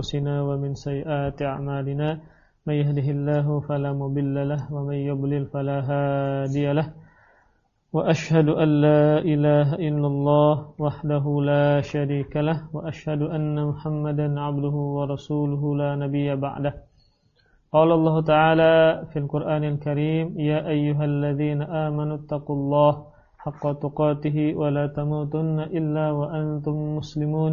أنفسنا ومن سيئات أعمالنا من يهده الله فلا مضل له ومن يضلل فلا هادي له. وأشهد أن لا إله إلا الله وحده لا شريك له وأشهد أن محمدا عبده ورسوله لا نبي بعده. قال الله تعالى في القرآن الكريم يا أيها الذين آمنوا اتقوا الله حق تقاته ولا تموتن إلا وأنتم مسلمون.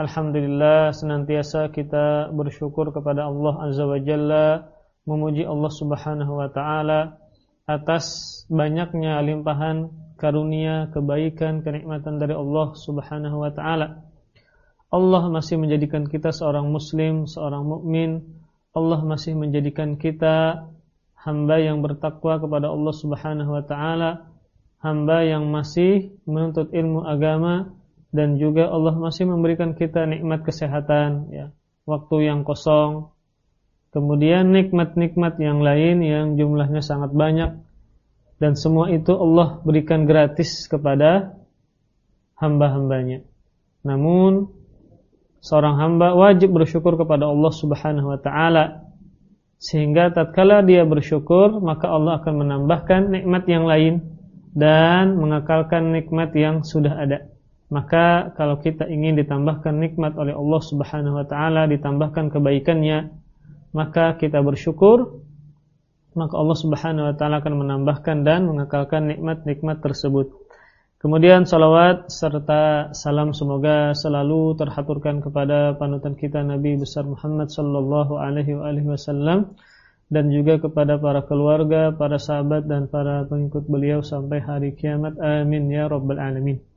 Alhamdulillah senantiasa kita bersyukur kepada Allah Azza wa Jalla Memuji Allah Subhanahu wa Ta'ala Atas banyaknya limpahan karunia, kebaikan, kenikmatan dari Allah Subhanahu wa Ta'ala Allah masih menjadikan kita seorang muslim, seorang mukmin. Allah masih menjadikan kita hamba yang bertakwa kepada Allah Subhanahu wa Ta'ala Hamba yang masih menuntut ilmu agama dan juga Allah masih memberikan kita nikmat kesehatan ya. Waktu yang kosong. Kemudian nikmat-nikmat yang lain yang jumlahnya sangat banyak. Dan semua itu Allah berikan gratis kepada hamba-hambanya. Namun seorang hamba wajib bersyukur kepada Allah Subhanahu wa taala. Sehingga tatkala dia bersyukur maka Allah akan menambahkan nikmat yang lain dan mengekalkan nikmat yang sudah ada maka kalau kita ingin ditambahkan nikmat oleh Allah Subhanahu wa taala, ditambahkan kebaikannya, maka kita bersyukur, maka Allah Subhanahu wa taala akan menambahkan dan mengekalkan nikmat-nikmat tersebut. Kemudian salawat serta salam semoga selalu terhaturkan kepada panutan kita Nabi besar Muhammad sallallahu alaihi wasallam dan juga kepada para keluarga, para sahabat dan para pengikut beliau sampai hari kiamat. Amin ya rabbal alamin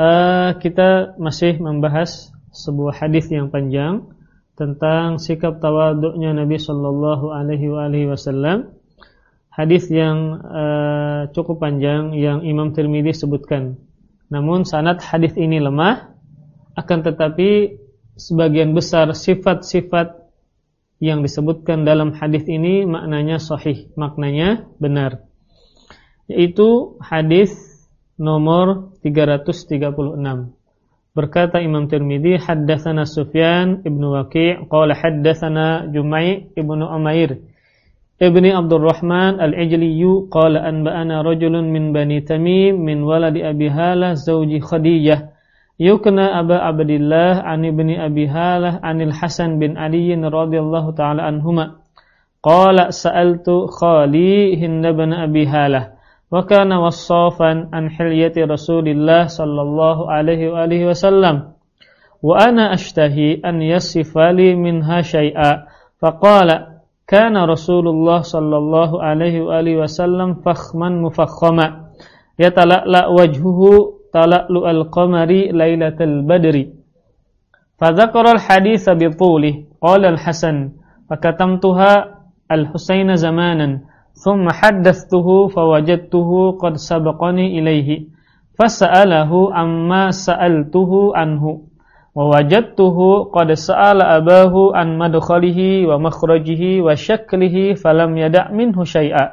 uh, kita masih membahas sebuah hadis yang panjang tentang sikap tawaduknya Nabi Shallallahu Alaihi Wasallam. Hadis yang uh, cukup panjang yang Imam Tirmidzi sebutkan. Namun sanad hadis ini lemah, akan tetapi sebagian besar sifat-sifat yang disebutkan dalam hadis ini maknanya sahih, maknanya benar. Yaitu hadis nomor 336. Berkata Imam Tirmidzi, haddatsana Sufyan ibnu Waqi' qala haddatsana Jumai' ibnu Umair ibni Abdurrahman al-Ijli qala anba'ana rajulun min Bani Tamim min waladi Abi Halah zawji Khadijah. Yukna Aba Abdillah an ibni Abi Halah anil Hasan bin Ali radhiyallahu taala anhuma. Qala sa'altu khali Hind bin Abi Halah وكان وصافا عن حلية رسول الله صلى الله عليه وآله وسلم. وأنا أشتهي أن يصف لي منها شيئا. فقال كان رسول الله صلى الله عليه وآله وسلم فخما مفخما. يتلألأ وجهه تلألؤ القمر ليلة البدر. فذكر الحديث بطوله. قال الحسن فكتمتها الحسين زمانا. ثم حدثته فوجدته قد سبقني إليه فسأله عما سألته عنه ووجدته قد سأل أباه عن مدخله ومخرجه وشكله فلم يدع منه شيئا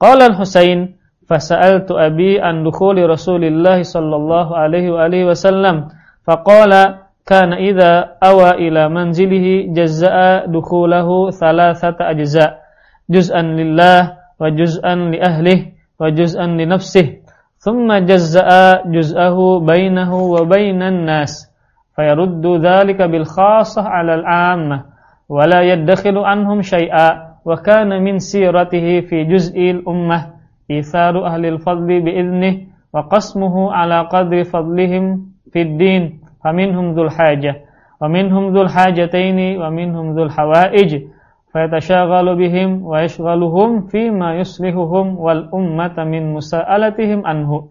قال الحسين فسألت أبي عن دخول رسول الله صلى الله عليه وآله وسلم فقال كان إذا أوى إلى منزله جزاء دخوله ثلاثة أجزاء juz'an lillah wa juz'an li ahlihi wa juz'an li nafsihi thumma jazza'a juz'ahu bainahu wa bainan nas fayaruddu dhalika bil khassah 'ala al 'ammah wa la yaddakhilu anhum syai'a wa kana min siratihi fi juz'il ummah itharu ahli al-fadli bi'idnih wa qasmuhu ala qadri fadlihim fid fayatasyaghal bihim wa yashghaluhum fi ma yuslihuhum wal ummata min musa'alatihim anhu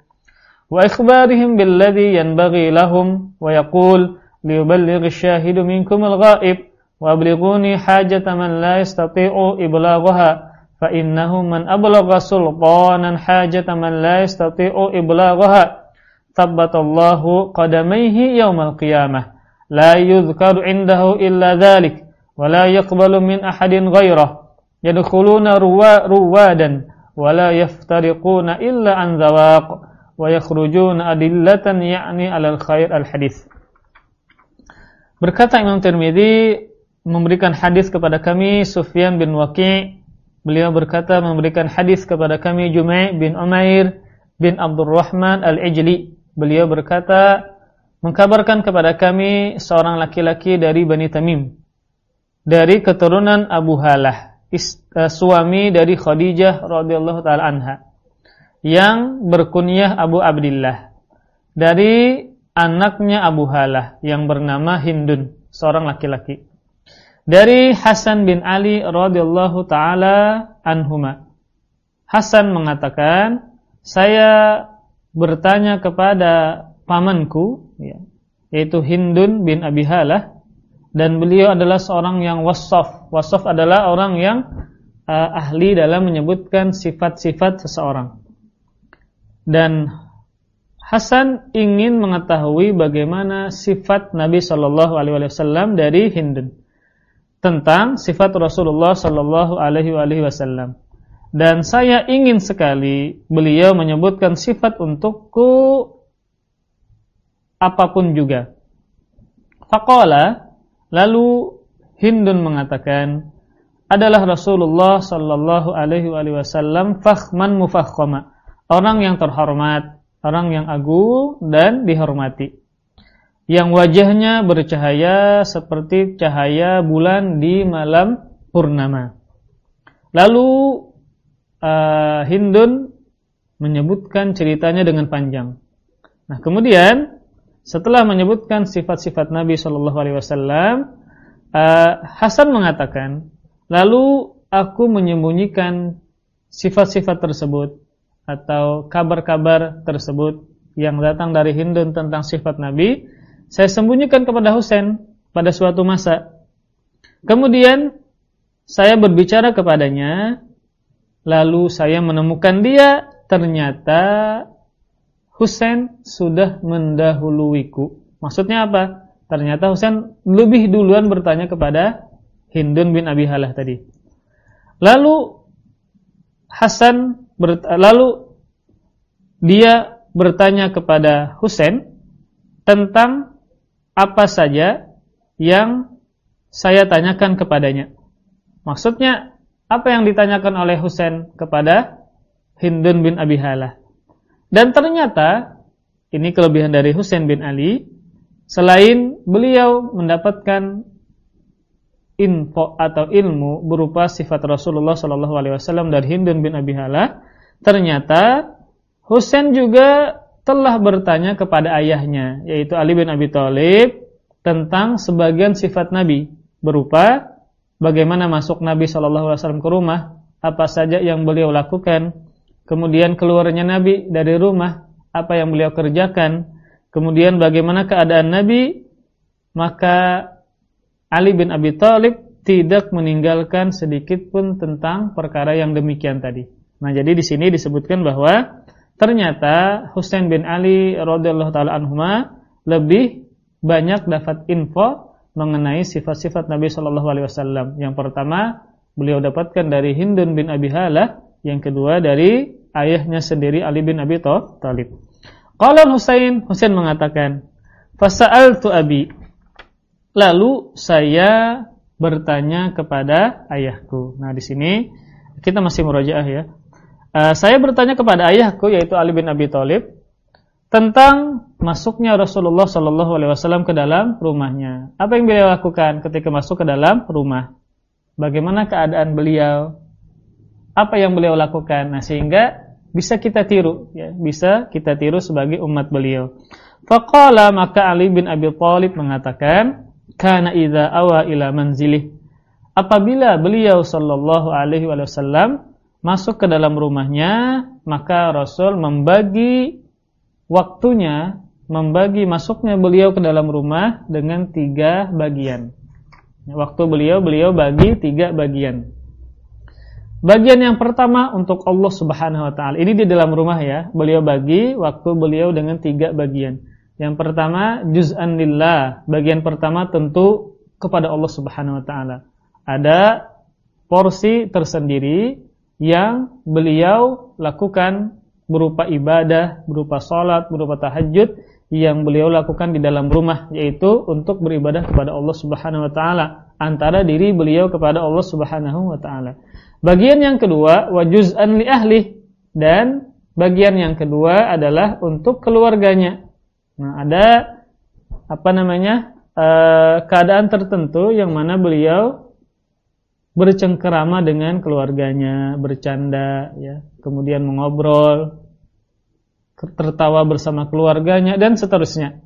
wa ikhbarihim billadhi yanbaghi lahum wa yaqul liyuballigh asyahidu minkum al-ghaib wa ablighuni hajata man la yastati'u iblaghaha fa innahu man ablagha sultanan hajata man la yastati'u iblaghaha tabbatallahu qadamayhi yawmal qiyamah la yudhkaru indahu illa dhalik ولا يقبل yaqbalu min ahadin ghairah. Yadkhuluna ruwa ruwadan. إلا la yaftariquna illa an zawaq. Wa yakhrujuna adillatan ya'ni 'alal khair Berkata Imam Tirmizi memberikan hadis kepada kami Sufyan bin Waqi' Beliau berkata memberikan hadis kepada kami Jumai bin Umair bin Abdul Rahman Al-Ijli. Beliau berkata mengkabarkan kepada kami seorang laki-laki dari Bani Tamim dari keturunan Abu Halah uh, suami dari Khadijah radhiyallahu taala anha yang berkunyah Abu Abdullah dari anaknya Abu Halah yang bernama Hindun seorang laki-laki dari Hasan bin Ali radhiyallahu taala anhuma. Hasan mengatakan, saya bertanya kepada pamanku ya, yaitu Hindun bin Abi Halah dan beliau adalah seorang yang wasaf. Wasaf adalah orang yang uh, ahli dalam menyebutkan sifat-sifat seseorang. Dan Hasan ingin mengetahui bagaimana sifat Nabi Shallallahu Alaihi Wasallam dari Hindun tentang sifat Rasulullah sallallahu alaihi wasallam. Dan saya ingin sekali beliau menyebutkan sifat untukku apa pun juga. Faqala lalu Hindun mengatakan adalah Rasulullah sallallahu alaihi wasallam fakhman mufakhkhama, orang yang terhormat, orang yang agung dan dihormati yang wajahnya bercahaya seperti cahaya bulan di malam purnama. Lalu uh, Hindun menyebutkan ceritanya dengan panjang. Nah, kemudian setelah menyebutkan sifat-sifat Nabi Shallallahu Alaihi Wasallam, uh, Hasan mengatakan, lalu aku menyembunyikan sifat-sifat tersebut atau kabar-kabar tersebut yang datang dari Hindun tentang sifat Nabi saya sembunyikan kepada Husain pada suatu masa. Kemudian saya berbicara kepadanya, lalu saya menemukan dia, ternyata Husain sudah mendahuluiku. Maksudnya apa? Ternyata Husain lebih duluan bertanya kepada Hindun bin Abi Halah tadi. Lalu Hasan lalu dia bertanya kepada Husain tentang apa saja yang saya tanyakan kepadanya. Maksudnya, apa yang ditanyakan oleh Husain kepada Hindun bin Abi Halah. Dan ternyata, ini kelebihan dari Husain bin Ali, selain beliau mendapatkan info atau ilmu berupa sifat Rasulullah SAW dari Hindun bin Abi Halah, ternyata Husain juga telah bertanya kepada ayahnya yaitu Ali bin Abi Thalib tentang sebagian sifat Nabi berupa bagaimana masuk Nabi Shallallahu alaihi wasallam ke rumah, apa saja yang beliau lakukan, kemudian keluarnya Nabi dari rumah, apa yang beliau kerjakan, kemudian bagaimana keadaan Nabi, maka Ali bin Abi Thalib tidak meninggalkan sedikit pun tentang perkara yang demikian tadi. Nah, jadi di sini disebutkan bahwa Ternyata Husain bin Ali radhiyallahu taala anhuma lebih banyak dapat info mengenai sifat-sifat Nabi Shallallahu alaihi wasallam. Yang pertama, beliau dapatkan dari Hindun bin Abi Halah, yang kedua dari ayahnya sendiri Ali bin Abi Thalib. Qala Husain, Husain mengatakan, "Fasa'altu abi." Lalu saya bertanya kepada ayahku. Nah, di sini kita masih murojaah ya. Uh, saya bertanya kepada ayahku yaitu Ali bin Abi Thalib tentang masuknya Rasulullah Shallallahu Alaihi Wasallam ke dalam rumahnya. Apa yang beliau lakukan ketika masuk ke dalam rumah? bagaimana keadaan beliau, apa yang beliau lakukan. Nah, sehingga bisa kita tiru ya, bisa kita tiru sebagai umat beliau. Faqala maka Ali bin Abi Thalib mengatakan, "Kana idza awa ila manzilih." Apabila beliau sallallahu alaihi wasallam masuk ke dalam rumahnya, maka Rasul membagi waktunya, membagi masuknya beliau ke dalam rumah dengan tiga bagian. Waktu beliau, beliau bagi tiga bagian. Bagian yang pertama untuk Allah Subhanahu wa taala. Ini di dalam rumah ya. Beliau bagi waktu beliau dengan tiga bagian. Yang pertama juz'an lillah. Bagian pertama tentu kepada Allah Subhanahu wa taala. Ada porsi tersendiri yang beliau lakukan berupa ibadah, berupa salat, berupa tahajud yang beliau lakukan di dalam rumah yaitu untuk beribadah kepada Allah Subhanahu wa taala antara diri beliau kepada Allah Subhanahu wa taala. Bagian yang kedua wajuz'an li ahli dan bagian yang kedua adalah untuk keluarganya. Nah, ada apa namanya? E, keadaan tertentu yang mana beliau bercengkerama dengan keluarganya, bercanda, ya, kemudian mengobrol, tertawa bersama keluarganya dan seterusnya.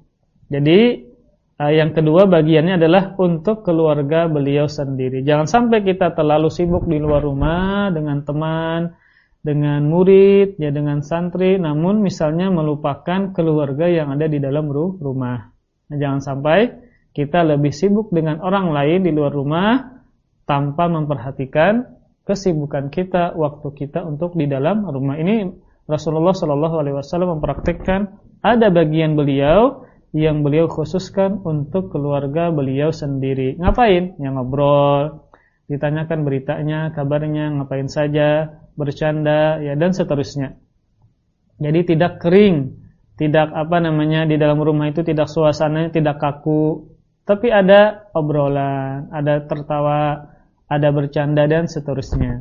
Jadi yang kedua bagiannya adalah untuk keluarga beliau sendiri. Jangan sampai kita terlalu sibuk di luar rumah dengan teman, dengan murid, ya dengan santri, namun misalnya melupakan keluarga yang ada di dalam rumah. Nah, jangan sampai kita lebih sibuk dengan orang lain di luar rumah tanpa memperhatikan kesibukan kita, waktu kita untuk di dalam rumah. Ini Rasulullah Shallallahu Alaihi Wasallam mempraktikkan ada bagian beliau yang beliau khususkan untuk keluarga beliau sendiri. Ngapain? Yang ngobrol, ditanyakan beritanya, kabarnya, ngapain saja, bercanda, ya dan seterusnya. Jadi tidak kering, tidak apa namanya di dalam rumah itu tidak suasananya tidak kaku, tapi ada obrolan, ada tertawa, ada bercanda dan seterusnya.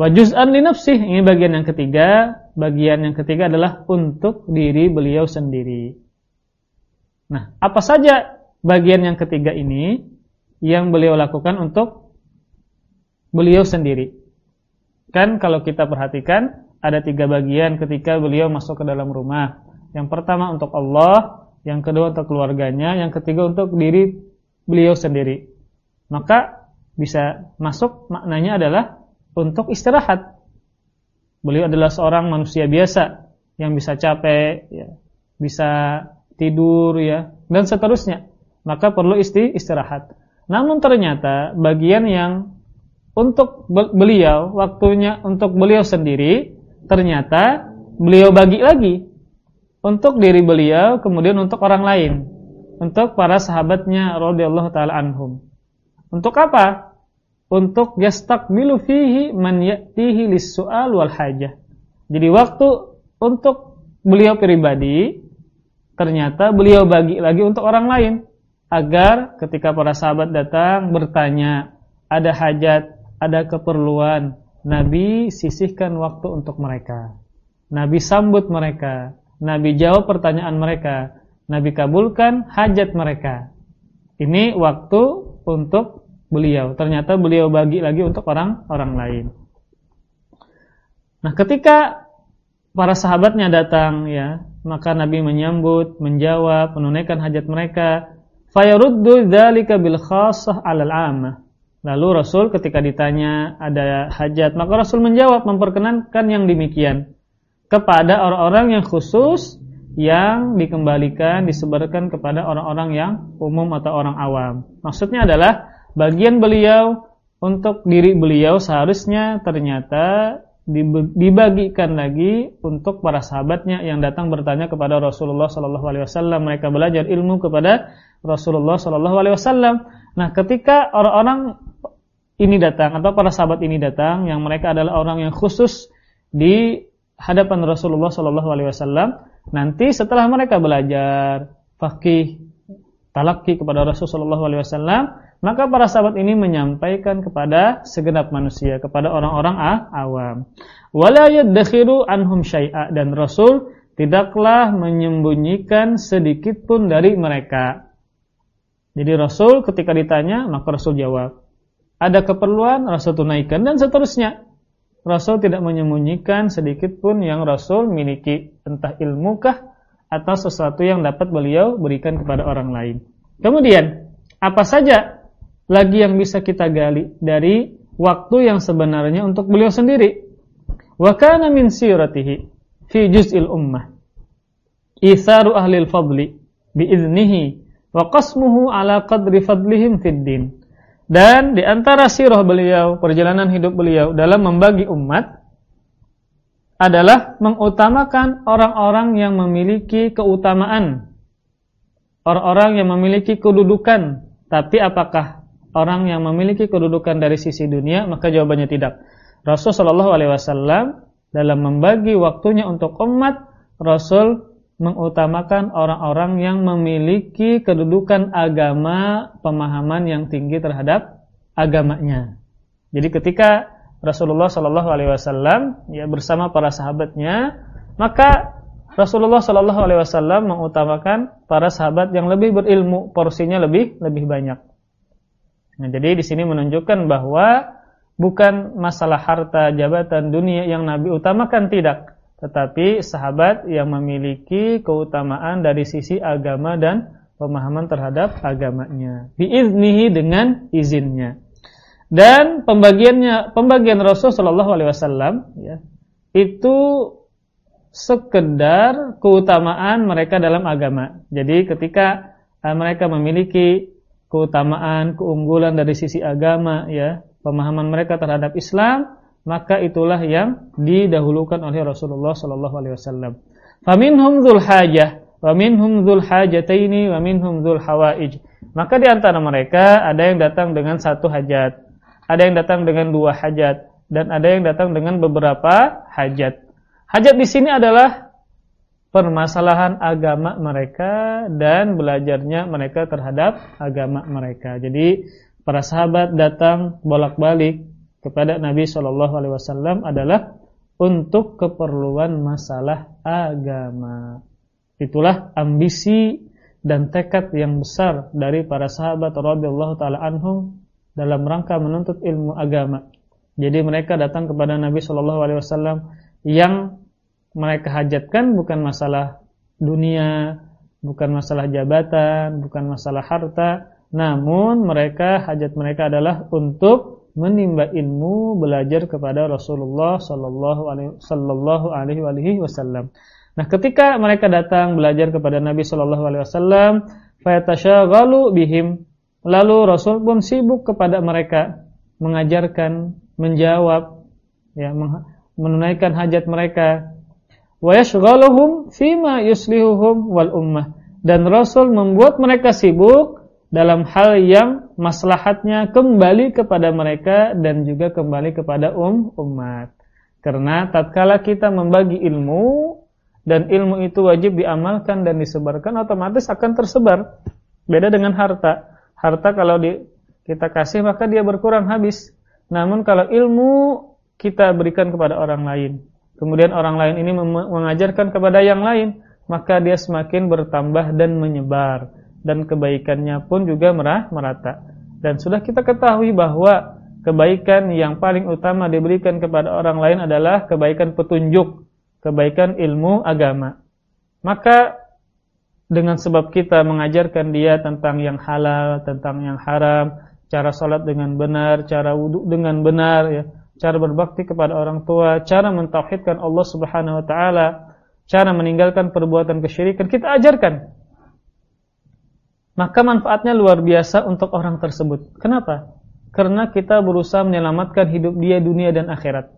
Wa juz'an li ini bagian yang ketiga. Bagian yang ketiga adalah untuk diri beliau sendiri. Nah, apa saja bagian yang ketiga ini yang beliau lakukan untuk beliau sendiri? Kan kalau kita perhatikan ada tiga bagian ketika beliau masuk ke dalam rumah. Yang pertama untuk Allah, yang kedua untuk keluarganya, yang ketiga untuk diri beliau sendiri. Maka bisa masuk maknanya adalah untuk istirahat. Beliau adalah seorang manusia biasa yang bisa capek, ya, bisa tidur, ya, dan seterusnya. Maka perlu isti istirahat. Namun ternyata bagian yang untuk beliau, waktunya untuk beliau sendiri, ternyata beliau bagi lagi untuk diri beliau, kemudian untuk orang lain, untuk para sahabatnya radhiyallahu taala anhum. Untuk apa? untuk yastakmilu fihi man ya'tihi lis-su'al wal hajah. Jadi waktu untuk beliau pribadi ternyata beliau bagi lagi untuk orang lain agar ketika para sahabat datang bertanya, ada hajat, ada keperluan, Nabi sisihkan waktu untuk mereka. Nabi sambut mereka, Nabi jawab pertanyaan mereka, Nabi kabulkan hajat mereka. Ini waktu untuk beliau. Ternyata beliau bagi lagi untuk orang-orang lain. Nah, ketika para sahabatnya datang ya, maka Nabi menyambut, menjawab, menunaikan hajat mereka. Fayaruddu dzalika bil khassah 'alal 'ammah. Lalu Rasul ketika ditanya ada hajat, maka Rasul menjawab memperkenankan yang demikian kepada orang-orang yang khusus yang dikembalikan disebarkan kepada orang-orang yang umum atau orang awam. Maksudnya adalah bagian beliau untuk diri beliau seharusnya ternyata dibagikan lagi untuk para sahabatnya yang datang bertanya kepada Rasulullah Sallallahu Alaihi Wasallam. Mereka belajar ilmu kepada Rasulullah Sallallahu Alaihi Wasallam. Nah, ketika orang-orang ini datang atau para sahabat ini datang, yang mereka adalah orang yang khusus di hadapan Rasulullah Sallallahu Alaihi Wasallam, nanti setelah mereka belajar fakih, talaki kepada Rasulullah Sallallahu Alaihi Wasallam, maka para sahabat ini menyampaikan kepada segenap manusia, kepada orang-orang awam. Wala yadkhiru anhum syai'a dan Rasul tidaklah menyembunyikan sedikit pun dari mereka. Jadi Rasul ketika ditanya, maka Rasul jawab. ada keperluan Rasul tunaikan dan seterusnya. Rasul tidak menyembunyikan sedikit pun yang Rasul miliki, entah ilmukah atau sesuatu yang dapat beliau berikan kepada orang lain. Kemudian, apa saja lagi yang bisa kita gali dari waktu yang sebenarnya untuk beliau sendiri? Wa kana min siratihi fi juz'il ummah itharu ahli al-fadli biiznihi wa qasmuhu ala qadri fadlihim fid din. Dan di antara sirah beliau, perjalanan hidup beliau dalam membagi umat adalah mengutamakan orang-orang yang memiliki keutamaan. Orang-orang yang memiliki kedudukan. Tapi apakah orang yang memiliki kedudukan dari sisi dunia? Maka jawabannya tidak. Rasulullah SAW dalam membagi waktunya untuk umat, Rasul mengutamakan orang-orang yang memiliki kedudukan agama, pemahaman yang tinggi terhadap agamanya. Jadi ketika Rasulullah Shallallahu Alaihi Wasallam ya bersama para sahabatnya, maka Rasulullah Shallallahu Alaihi Wasallam mengutamakan para sahabat yang lebih berilmu, porsinya lebih lebih banyak. Nah, jadi di sini menunjukkan bahwa bukan masalah harta, jabatan, dunia yang Nabi utamakan tidak, tetapi sahabat yang memiliki keutamaan dari sisi agama dan pemahaman terhadap agamanya. Biiznihi dengan izinnya. Dan pembagiannya pembagian Rasul Shallallahu alaihi wasallam ya, itu sekedar keutamaan mereka dalam agama. Jadi ketika uh, mereka memiliki keutamaan, keunggulan dari sisi agama ya, pemahaman mereka terhadap Islam, maka itulah yang didahulukan oleh Rasulullah sallallahu alaihi wasallam. Faminhum dzul hajah wa minhum dzul hajataini wa minhum dzul hawaij. Maka di antara mereka ada yang datang dengan satu hajat, ada yang datang dengan dua hajat dan ada yang datang dengan beberapa hajat. Hajat di sini adalah permasalahan agama mereka dan belajarnya mereka terhadap agama mereka. Jadi para sahabat datang bolak-balik kepada Nabi Shallallahu Alaihi Wasallam adalah untuk keperluan masalah agama. Itulah ambisi dan tekad yang besar dari para sahabat radhiyallahu taala anhum dalam rangka menuntut ilmu agama. Jadi mereka datang kepada Nabi Shallallahu alaihi wasallam yang mereka hajatkan bukan masalah dunia, bukan masalah jabatan, bukan masalah harta, namun mereka hajat mereka adalah untuk menimba ilmu belajar kepada Rasulullah sallallahu alaihi wasallam. Nah, ketika mereka datang belajar kepada Nabi sallallahu alaihi wasallam, fayatasyaghhalu bihim, lalu Rasul pun sibuk kepada mereka mengajarkan, menjawab ya, menunaikan hajat mereka. Fima yuslihuhum wal ummah. Dan Rasul membuat mereka sibuk dalam hal yang maslahatnya kembali kepada mereka dan juga kembali kepada um umat. Karena tatkala kita membagi ilmu dan ilmu itu wajib diamalkan dan disebarkan otomatis akan tersebar. Beda dengan harta. Harta kalau di, kita kasih maka dia berkurang habis. Namun kalau ilmu kita berikan kepada orang lain, kemudian orang lain ini mengajarkan kepada yang lain, maka dia semakin bertambah dan menyebar dan kebaikannya pun juga merah merata. Dan sudah kita ketahui bahwa kebaikan yang paling utama diberikan kepada orang lain adalah kebaikan petunjuk, kebaikan ilmu agama. Maka dengan sebab kita mengajarkan dia tentang yang halal, tentang yang haram, cara salat dengan benar, cara wudhu dengan benar, ya, cara berbakti kepada orang tua, cara mentauhidkan Allah Subhanahu wa taala, cara meninggalkan perbuatan kesyirikan, kita ajarkan maka manfaatnya luar biasa untuk orang tersebut. Kenapa? Karena kita berusaha menyelamatkan hidup dia dunia dan akhirat.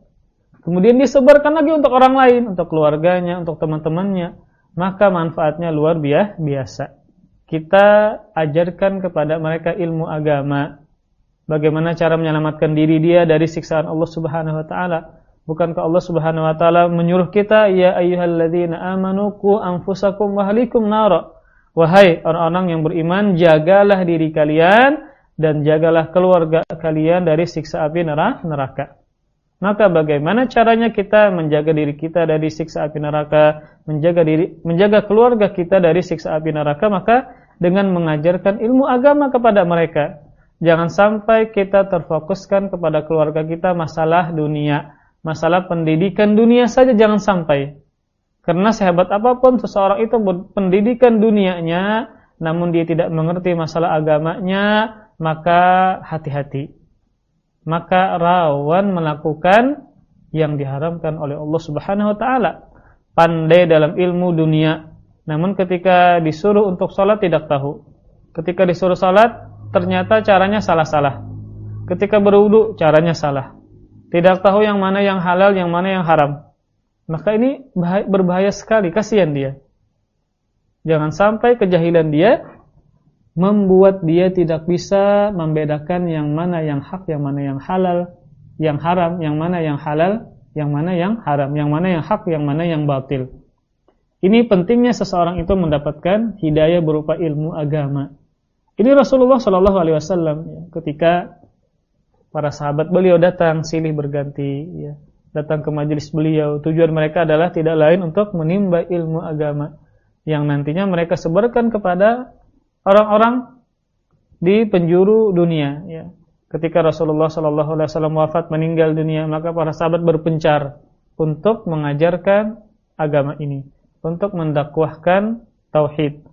Kemudian disebarkan lagi untuk orang lain, untuk keluarganya, untuk teman-temannya. Maka manfaatnya luar biasa. Kita ajarkan kepada mereka ilmu agama. Bagaimana cara menyelamatkan diri dia dari siksaan Allah Subhanahu wa taala. Bukankah Allah Subhanahu wa taala menyuruh kita ya ayyuhalladzina amanu qu anfusakum wa ahlikum nara Wahai orang-orang yang beriman, jagalah diri kalian dan jagalah keluarga kalian dari siksa api neraka. Maka bagaimana caranya kita menjaga diri kita dari siksa api neraka, menjaga diri menjaga keluarga kita dari siksa api neraka? Maka dengan mengajarkan ilmu agama kepada mereka, jangan sampai kita terfokuskan kepada keluarga kita masalah dunia, masalah pendidikan dunia saja jangan sampai. Karena sehebat apa pun seseorang itu pendidikan dunianya, namun dia tidak mengerti masalah agamanya, maka hati-hati. Maka rawan melakukan yang diharamkan oleh Allah Subhanahu wa taala. Pandai dalam ilmu dunia, namun ketika disuruh untuk sholat tidak tahu. Ketika disuruh sholat, ternyata caranya salah-salah. Ketika berwudu, caranya salah. Tidak tahu yang mana yang halal, yang mana yang haram. Maka ini berbahaya sekali, kasihan dia. Jangan sampai kejahilan dia membuat dia tidak bisa membedakan yang mana yang hak, yang mana yang halal, yang haram, yang mana yang halal, yang mana yang haram, yang mana yang hak, yang mana yang batil. Ini pentingnya seseorang itu mendapatkan hidayah berupa ilmu agama. Ini Rasulullah Shallallahu Alaihi Wasallam ya, ketika para sahabat beliau datang silih berganti, ya, datang ke majelis beliau. Tujuan mereka adalah tidak lain untuk menimba ilmu agama yang nantinya mereka sebarkan kepada orang-orang di penjuru dunia. Ya. Ketika Rasulullah Shallallahu Alaihi Wasallam wafat meninggal dunia, maka para sahabat berpencar untuk mengajarkan agama ini, untuk mendakwahkan tauhid,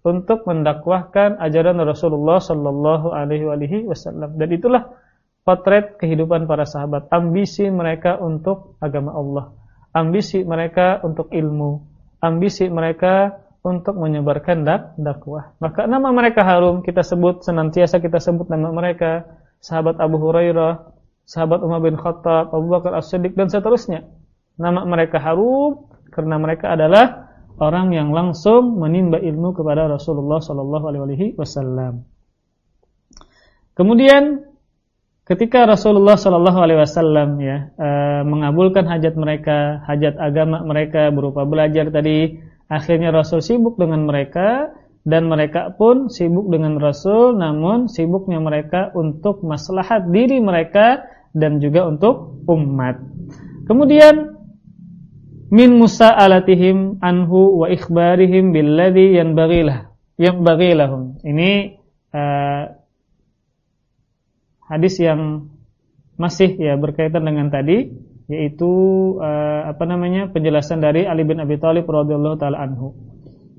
untuk mendakwahkan ajaran Rasulullah Shallallahu Alaihi Wasallam. Dan itulah potret kehidupan para sahabat, ambisi mereka untuk agama Allah, ambisi mereka untuk ilmu, ambisi mereka untuk menyebarkan dak dakwah. Maka nama mereka harum kita sebut senantiasa kita sebut nama mereka sahabat Abu Hurairah, sahabat Umar bin Khattab, Abu Bakar As-Siddiq dan seterusnya. Nama mereka harum karena mereka adalah orang yang langsung menimba ilmu kepada Rasulullah sallallahu alaihi wasallam. Kemudian ketika Rasulullah sallallahu alaihi wasallam ya e, mengabulkan hajat mereka, hajat agama mereka berupa belajar tadi, akhirnya Rasul sibuk dengan mereka dan mereka pun sibuk dengan Rasul namun sibuknya mereka untuk maslahat diri mereka dan juga untuk umat. Kemudian min Musa alatihim anhu wa ikhbarihim billadhi yanbaghilah yanbaghilahum. Ini uh, hadis yang masih ya berkaitan dengan tadi yaitu uh, apa namanya penjelasan dari Ali bin Abi Thalib radhiyallahu taala anhu.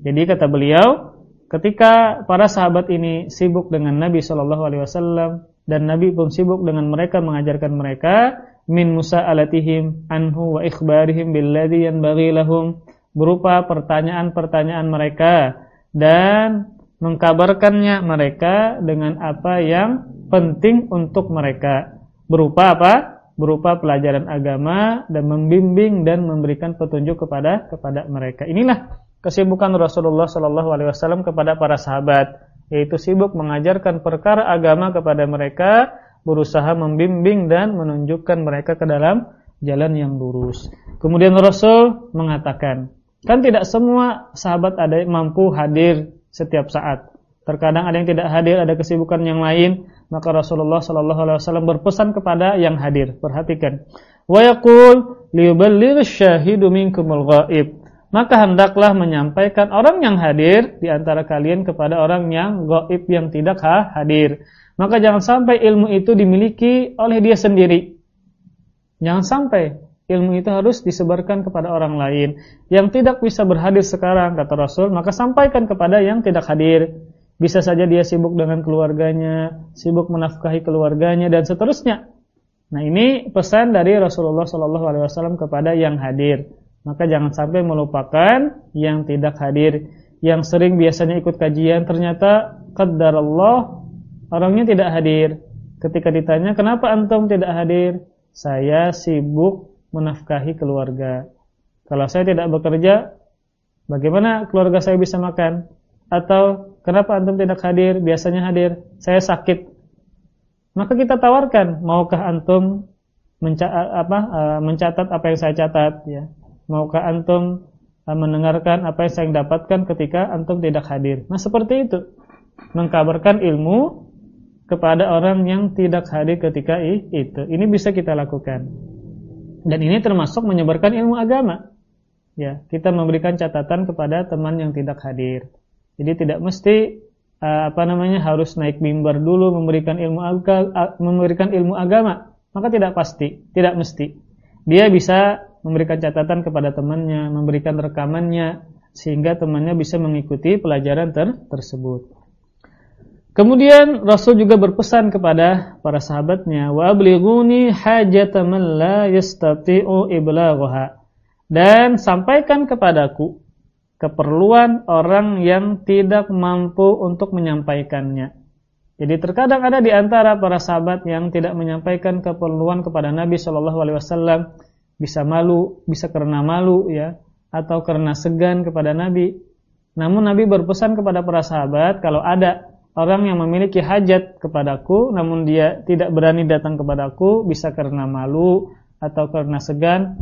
Jadi kata beliau Ketika para sahabat ini sibuk dengan Nabi Shallallahu Alaihi Wasallam dan Nabi pun sibuk dengan mereka mengajarkan mereka min Musa alatihim anhu wa ikhbarihim billadhi yanbaghi lahum berupa pertanyaan-pertanyaan mereka dan mengkabarkannya mereka dengan apa yang penting untuk mereka berupa apa? berupa pelajaran agama dan membimbing dan memberikan petunjuk kepada kepada mereka. Inilah kesibukan Rasulullah Shallallahu Alaihi Wasallam kepada para sahabat, yaitu sibuk mengajarkan perkara agama kepada mereka, berusaha membimbing dan menunjukkan mereka ke dalam jalan yang lurus. Kemudian Rasul mengatakan, kan tidak semua sahabat ada yang mampu hadir setiap saat. Terkadang ada yang tidak hadir, ada kesibukan yang lain, maka Rasulullah Shallallahu Alaihi Wasallam berpesan kepada yang hadir. Perhatikan. Wa yaqul liyuballigh syahidu minkumul ghaib maka hendaklah menyampaikan orang yang hadir di antara kalian kepada orang yang gaib yang tidak hadir. Maka jangan sampai ilmu itu dimiliki oleh dia sendiri. Jangan sampai ilmu itu harus disebarkan kepada orang lain yang tidak bisa berhadir sekarang kata Rasul, maka sampaikan kepada yang tidak hadir. Bisa saja dia sibuk dengan keluarganya, sibuk menafkahi keluarganya dan seterusnya. Nah, ini pesan dari Rasulullah SAW kepada yang hadir. Maka jangan sampai melupakan yang tidak hadir. Yang sering biasanya ikut kajian ternyata Allah orangnya tidak hadir. Ketika ditanya, "Kenapa antum tidak hadir?" "Saya sibuk menafkahi keluarga." Kalau saya tidak bekerja, bagaimana keluarga saya bisa makan? Atau kenapa antum tidak hadir? Biasanya hadir, saya sakit. Maka kita tawarkan, maukah antum menca apa, uh, mencatat apa yang saya catat ya maukah antum uh, mendengarkan apa yang saya dapatkan ketika antum tidak hadir. Nah, seperti itu. Mengkabarkan ilmu kepada orang yang tidak hadir ketika itu. Ini bisa kita lakukan. Dan ini termasuk menyebarkan ilmu agama. Ya, kita memberikan catatan kepada teman yang tidak hadir. Jadi tidak mesti uh, apa namanya harus naik mimbar dulu memberikan ilmu agama, memberikan ilmu agama, maka tidak pasti, tidak mesti. Dia bisa memberikan catatan kepada temannya, memberikan rekamannya sehingga temannya bisa mengikuti pelajaran ter tersebut. Kemudian Rasul juga berpesan kepada para sahabatnya, "Wa ablighuni hajata la yastati'u iblaghaha." Dan sampaikan kepadaku keperluan orang yang tidak mampu untuk menyampaikannya. Jadi terkadang ada di antara para sahabat yang tidak menyampaikan keperluan kepada Nabi Shallallahu alaihi wasallam, bisa malu, bisa karena malu ya, atau karena segan kepada Nabi. Namun Nabi berpesan kepada para sahabat kalau ada orang yang memiliki hajat kepadaku namun dia tidak berani datang kepadaku bisa karena malu atau karena segan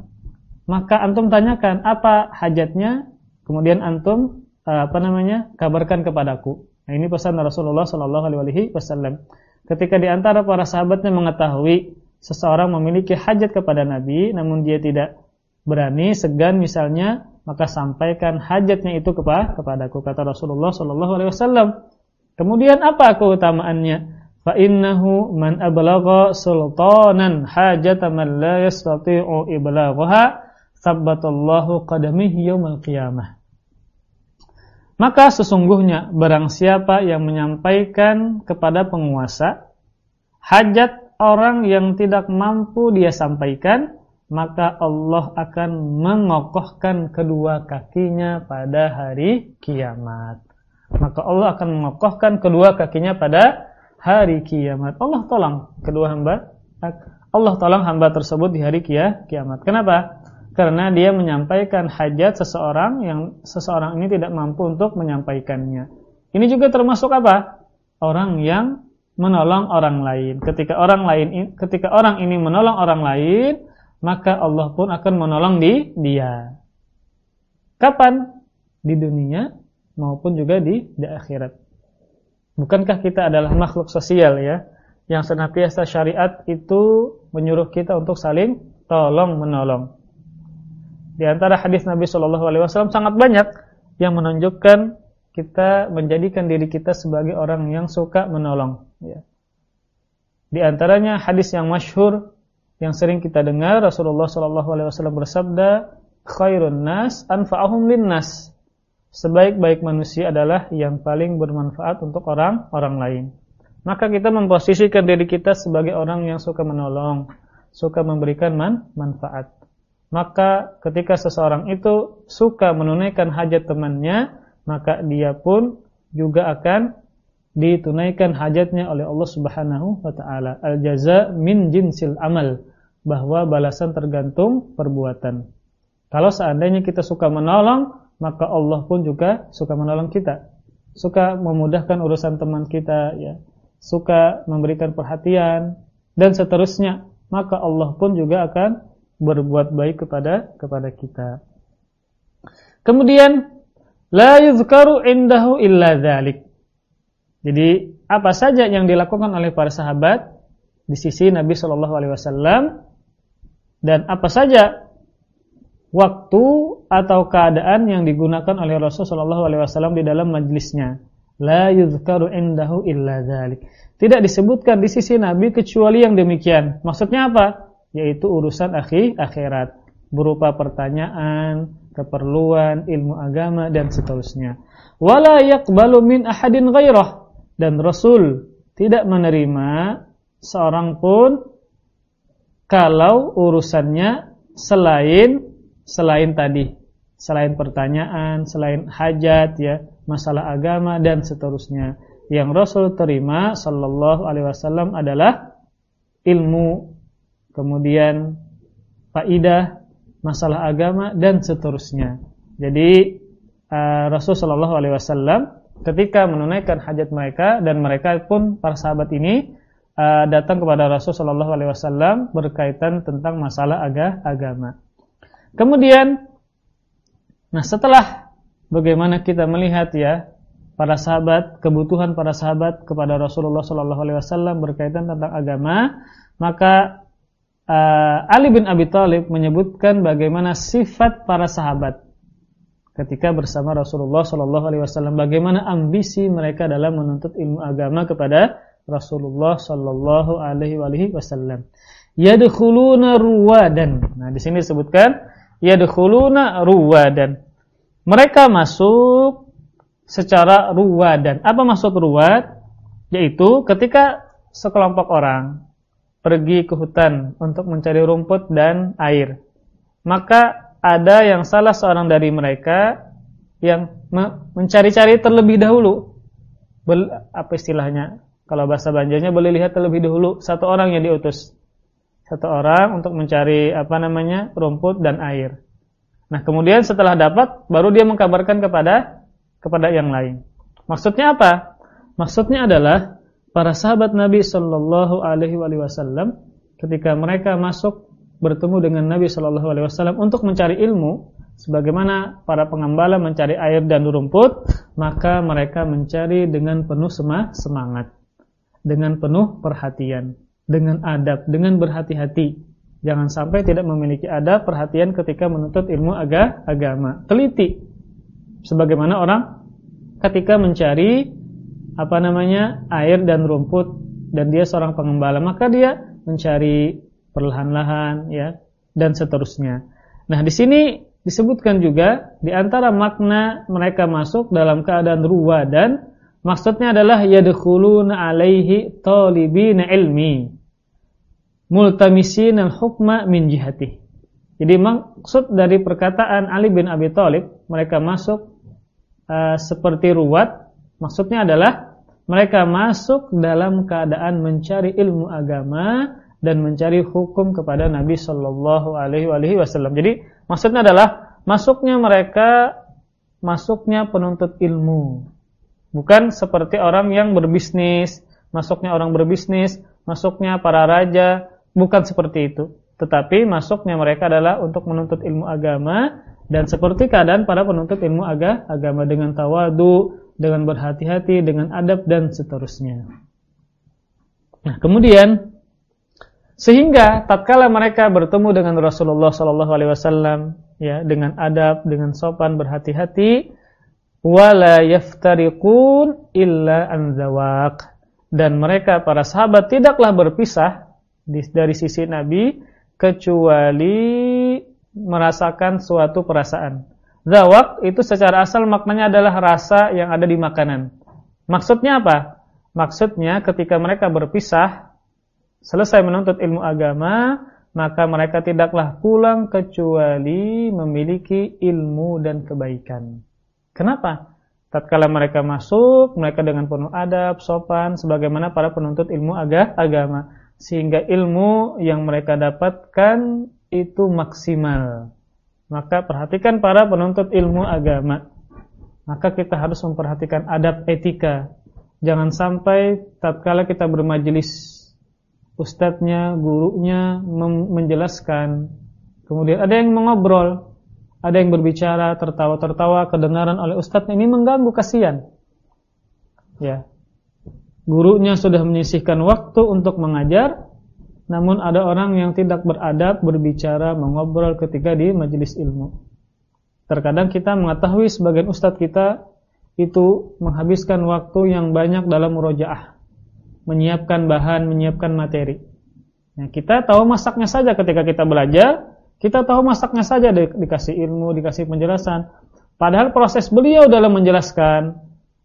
maka antum tanyakan apa hajatnya? Kemudian antum eh, apa namanya kabarkan kepadaku. Nah ini pesan Rasulullah Shallallahu alaihi wasallam. Ketika di antara para sahabatnya mengetahui seseorang memiliki hajat kepada Nabi namun dia tidak berani segan misalnya maka sampaikan hajatnya itu kepada kepadaku kata Rasulullah Shallallahu alaihi wasallam Kemudian apa keutamaannya? Fa innahu man ablagha sultanan hajata man la yastati'u iblaghaha sabbatallahu qadamihi yaumil qiyamah. Maka sesungguhnya barang siapa yang menyampaikan kepada penguasa hajat orang yang tidak mampu dia sampaikan, maka Allah akan mengokohkan kedua kakinya pada hari kiamat maka Allah akan mengokohkan kedua kakinya pada hari kiamat. Allah tolong kedua hamba. Allah tolong hamba tersebut di hari kia, kiamat. Kenapa? Karena dia menyampaikan hajat seseorang yang seseorang ini tidak mampu untuk menyampaikannya. Ini juga termasuk apa? Orang yang menolong orang lain. Ketika orang lain ketika orang ini menolong orang lain, maka Allah pun akan menolong di dia. Kapan? Di dunia maupun juga di, di akhirat. Bukankah kita adalah makhluk sosial ya, yang senantiasa syariat itu menyuruh kita untuk saling tolong menolong. Di antara hadis Nabi Shallallahu Alaihi Wasallam sangat banyak yang menunjukkan kita menjadikan diri kita sebagai orang yang suka menolong. Ya. Di antaranya hadis yang masyhur yang sering kita dengar Rasulullah Shallallahu Alaihi Wasallam bersabda, "Khairun nas anfa'ahum lin nas." Sebaik-baik manusia adalah yang paling bermanfaat untuk orang orang lain. Maka kita memposisikan diri kita sebagai orang yang suka menolong, suka memberikan man, manfaat. Maka ketika seseorang itu suka menunaikan hajat temannya, maka dia pun juga akan ditunaikan hajatnya oleh Allah Subhanahu wa taala. Al jaza min jinsil amal, bahwa balasan tergantung perbuatan. Kalau seandainya kita suka menolong, maka Allah pun juga suka menolong kita. Suka memudahkan urusan teman kita ya. Suka memberikan perhatian dan seterusnya. Maka Allah pun juga akan berbuat baik kepada kepada kita. Kemudian la yuzkaru indahu illa dzalik. Jadi apa saja yang dilakukan oleh para sahabat di sisi Nabi Shallallahu alaihi wasallam dan apa saja waktu atau keadaan yang digunakan oleh Rasulullah SAW di dalam majlisnya. La yuzkaru indahu illa dzalik. Tidak disebutkan di sisi Nabi kecuali yang demikian. Maksudnya apa? Yaitu urusan akhir akhirat berupa pertanyaan, keperluan, ilmu agama dan seterusnya. Wala yaqbalu min ahadin ghairah dan Rasul tidak menerima seorang pun kalau urusannya selain selain tadi, selain pertanyaan, selain hajat ya, masalah agama dan seterusnya. Yang Rasul terima sallallahu alaihi wasallam adalah ilmu, kemudian faidah, masalah agama dan seterusnya. Jadi uh, Rasul sallallahu alaihi wasallam ketika menunaikan hajat mereka dan mereka pun para sahabat ini uh, datang kepada Rasul sallallahu alaihi wasallam berkaitan tentang masalah aga agama. Kemudian, nah setelah bagaimana kita melihat ya para sahabat, kebutuhan para sahabat kepada Rasulullah Shallallahu Alaihi Wasallam berkaitan tentang agama, maka uh, Ali bin Abi Thalib menyebutkan bagaimana sifat para sahabat. ketika bersama Rasulullah Shallallahu Alaihi Wasallam. Bagaimana ambisi mereka dalam menuntut ilmu agama kepada Rasulullah Shallallahu Alaihi Wasallam. Yadkhuluna ruwadan. Nah, di sini disebutkan yadkhuluna ruwadan. Mereka masuk secara ruwadan. Apa maksud ruwad? Yaitu ketika sekelompok orang pergi ke hutan untuk mencari rumput dan air. Maka ada yang salah seorang dari mereka yang mencari-cari terlebih dahulu. Apa istilahnya? Kalau bahasa Banjarnya boleh lihat terlebih dahulu satu orang yang diutus. Satu orang untuk mencari apa namanya? rumput dan air. Nah, kemudian setelah dapat baru dia mengkabarkan kepada kepada yang lain. Maksudnya apa? Maksudnya adalah para sahabat Nabi Shallallahu alaihi wasallam ketika mereka masuk bertemu dengan Nabi Shallallahu Alaihi Wasallam untuk mencari ilmu, sebagaimana para pengembala mencari air dan rumput, maka mereka mencari dengan penuh semangat, dengan penuh perhatian, dengan adab, dengan berhati-hati. Jangan sampai tidak memiliki adab, perhatian ketika menuntut ilmu aga, agama. Teliti, sebagaimana orang ketika mencari apa namanya air dan rumput dan dia seorang pengembala, maka dia mencari perlahan-lahan ya dan seterusnya. Nah, di sini disebutkan juga di antara makna mereka masuk dalam keadaan ruwa dan maksudnya adalah yadkhuluna alaihi talibina ilmi multamisin al-hukma min jihati. Jadi maksud dari perkataan Ali bin Abi Thalib mereka masuk uh, seperti ruwat maksudnya adalah mereka masuk dalam keadaan mencari ilmu agama dan mencari hukum kepada Nabi Shallallahu Alaihi Wasallam. Jadi maksudnya adalah masuknya mereka masuknya penuntut ilmu, bukan seperti orang yang berbisnis, masuknya orang berbisnis, masuknya para raja, bukan seperti itu. Tetapi masuknya mereka adalah untuk menuntut ilmu agama dan seperti keadaan para penuntut ilmu aga, agama dengan tawadu, dengan berhati-hati, dengan adab dan seterusnya. Nah, kemudian sehingga tatkala mereka bertemu dengan Rasulullah wasallam ya dengan adab, dengan sopan, berhati-hati wala yaftariqun illa an dan mereka para sahabat tidaklah berpisah dari sisi Nabi kecuali merasakan suatu perasaan. Zawak itu secara asal maknanya adalah rasa yang ada di makanan. Maksudnya apa? Maksudnya ketika mereka berpisah selesai menuntut ilmu agama, maka mereka tidaklah pulang kecuali memiliki ilmu dan kebaikan. Kenapa? Tatkala mereka masuk, mereka dengan penuh adab, sopan, sebagaimana para penuntut ilmu aga, agama. Sehingga ilmu yang mereka dapatkan itu maksimal. Maka perhatikan para penuntut ilmu agama. Maka kita harus memperhatikan adab etika. Jangan sampai tatkala kita bermajelis ustadznya, gurunya menjelaskan. Kemudian ada yang mengobrol, ada yang berbicara, tertawa-tertawa, kedengaran oleh ustadznya ini mengganggu kasihan. Ya. Gurunya sudah menyisihkan waktu untuk mengajar, namun ada orang yang tidak beradab berbicara, mengobrol ketika di majelis ilmu. Terkadang kita mengetahui sebagian ustadz kita itu menghabiskan waktu yang banyak dalam murojaah menyiapkan bahan, menyiapkan materi. Nah, kita tahu masaknya saja ketika kita belajar, kita tahu masaknya saja di, dikasih ilmu, dikasih penjelasan. Padahal proses beliau dalam menjelaskan,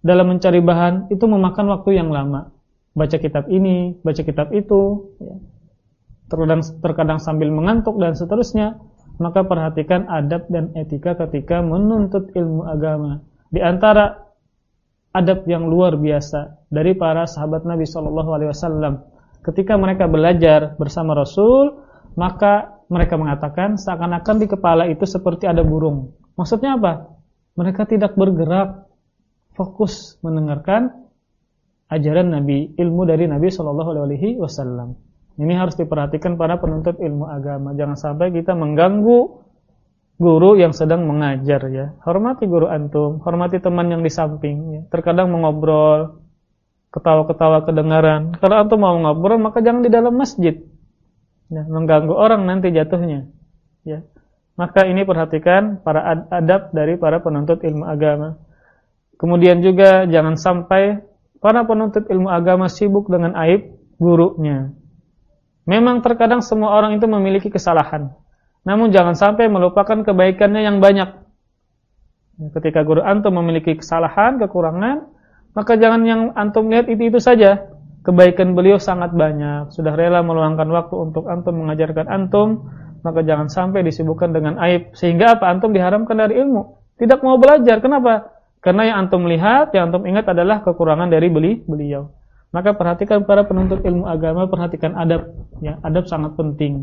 dalam mencari bahan itu memakan waktu yang lama. Baca kitab ini, baca kitab itu, ya. terkadang, terkadang sambil mengantuk dan seterusnya. Maka perhatikan adab dan etika ketika menuntut ilmu agama. Di antara adab yang luar biasa dari para sahabat Nabi Shallallahu Alaihi Wasallam. Ketika mereka belajar bersama Rasul, maka mereka mengatakan seakan-akan di kepala itu seperti ada burung. Maksudnya apa? Mereka tidak bergerak, fokus mendengarkan ajaran Nabi, ilmu dari Nabi Shallallahu Alaihi Wasallam. Ini harus diperhatikan para penuntut ilmu agama. Jangan sampai kita mengganggu guru yang sedang mengajar ya. Hormati guru antum, hormati teman yang di samping ya. Terkadang mengobrol, ketawa-ketawa kedengaran. Kalau antum mau ngobrol maka jangan di dalam masjid. Ya, mengganggu orang nanti jatuhnya. Ya. Maka ini perhatikan para adab dari para penuntut ilmu agama. Kemudian juga jangan sampai para penuntut ilmu agama sibuk dengan aib gurunya. Memang terkadang semua orang itu memiliki kesalahan. Namun jangan sampai melupakan kebaikannya yang banyak. Ketika guru antum memiliki kesalahan, kekurangan, maka jangan yang antum lihat itu-itu saja. Kebaikan beliau sangat banyak, sudah rela meluangkan waktu untuk antum mengajarkan antum, maka jangan sampai disibukkan dengan aib sehingga apa antum diharamkan dari ilmu. Tidak mau belajar. Kenapa? Karena yang antum lihat, yang antum ingat adalah kekurangan dari beli beliau. Maka perhatikan para penuntut ilmu agama, perhatikan adab. Ya, adab sangat penting.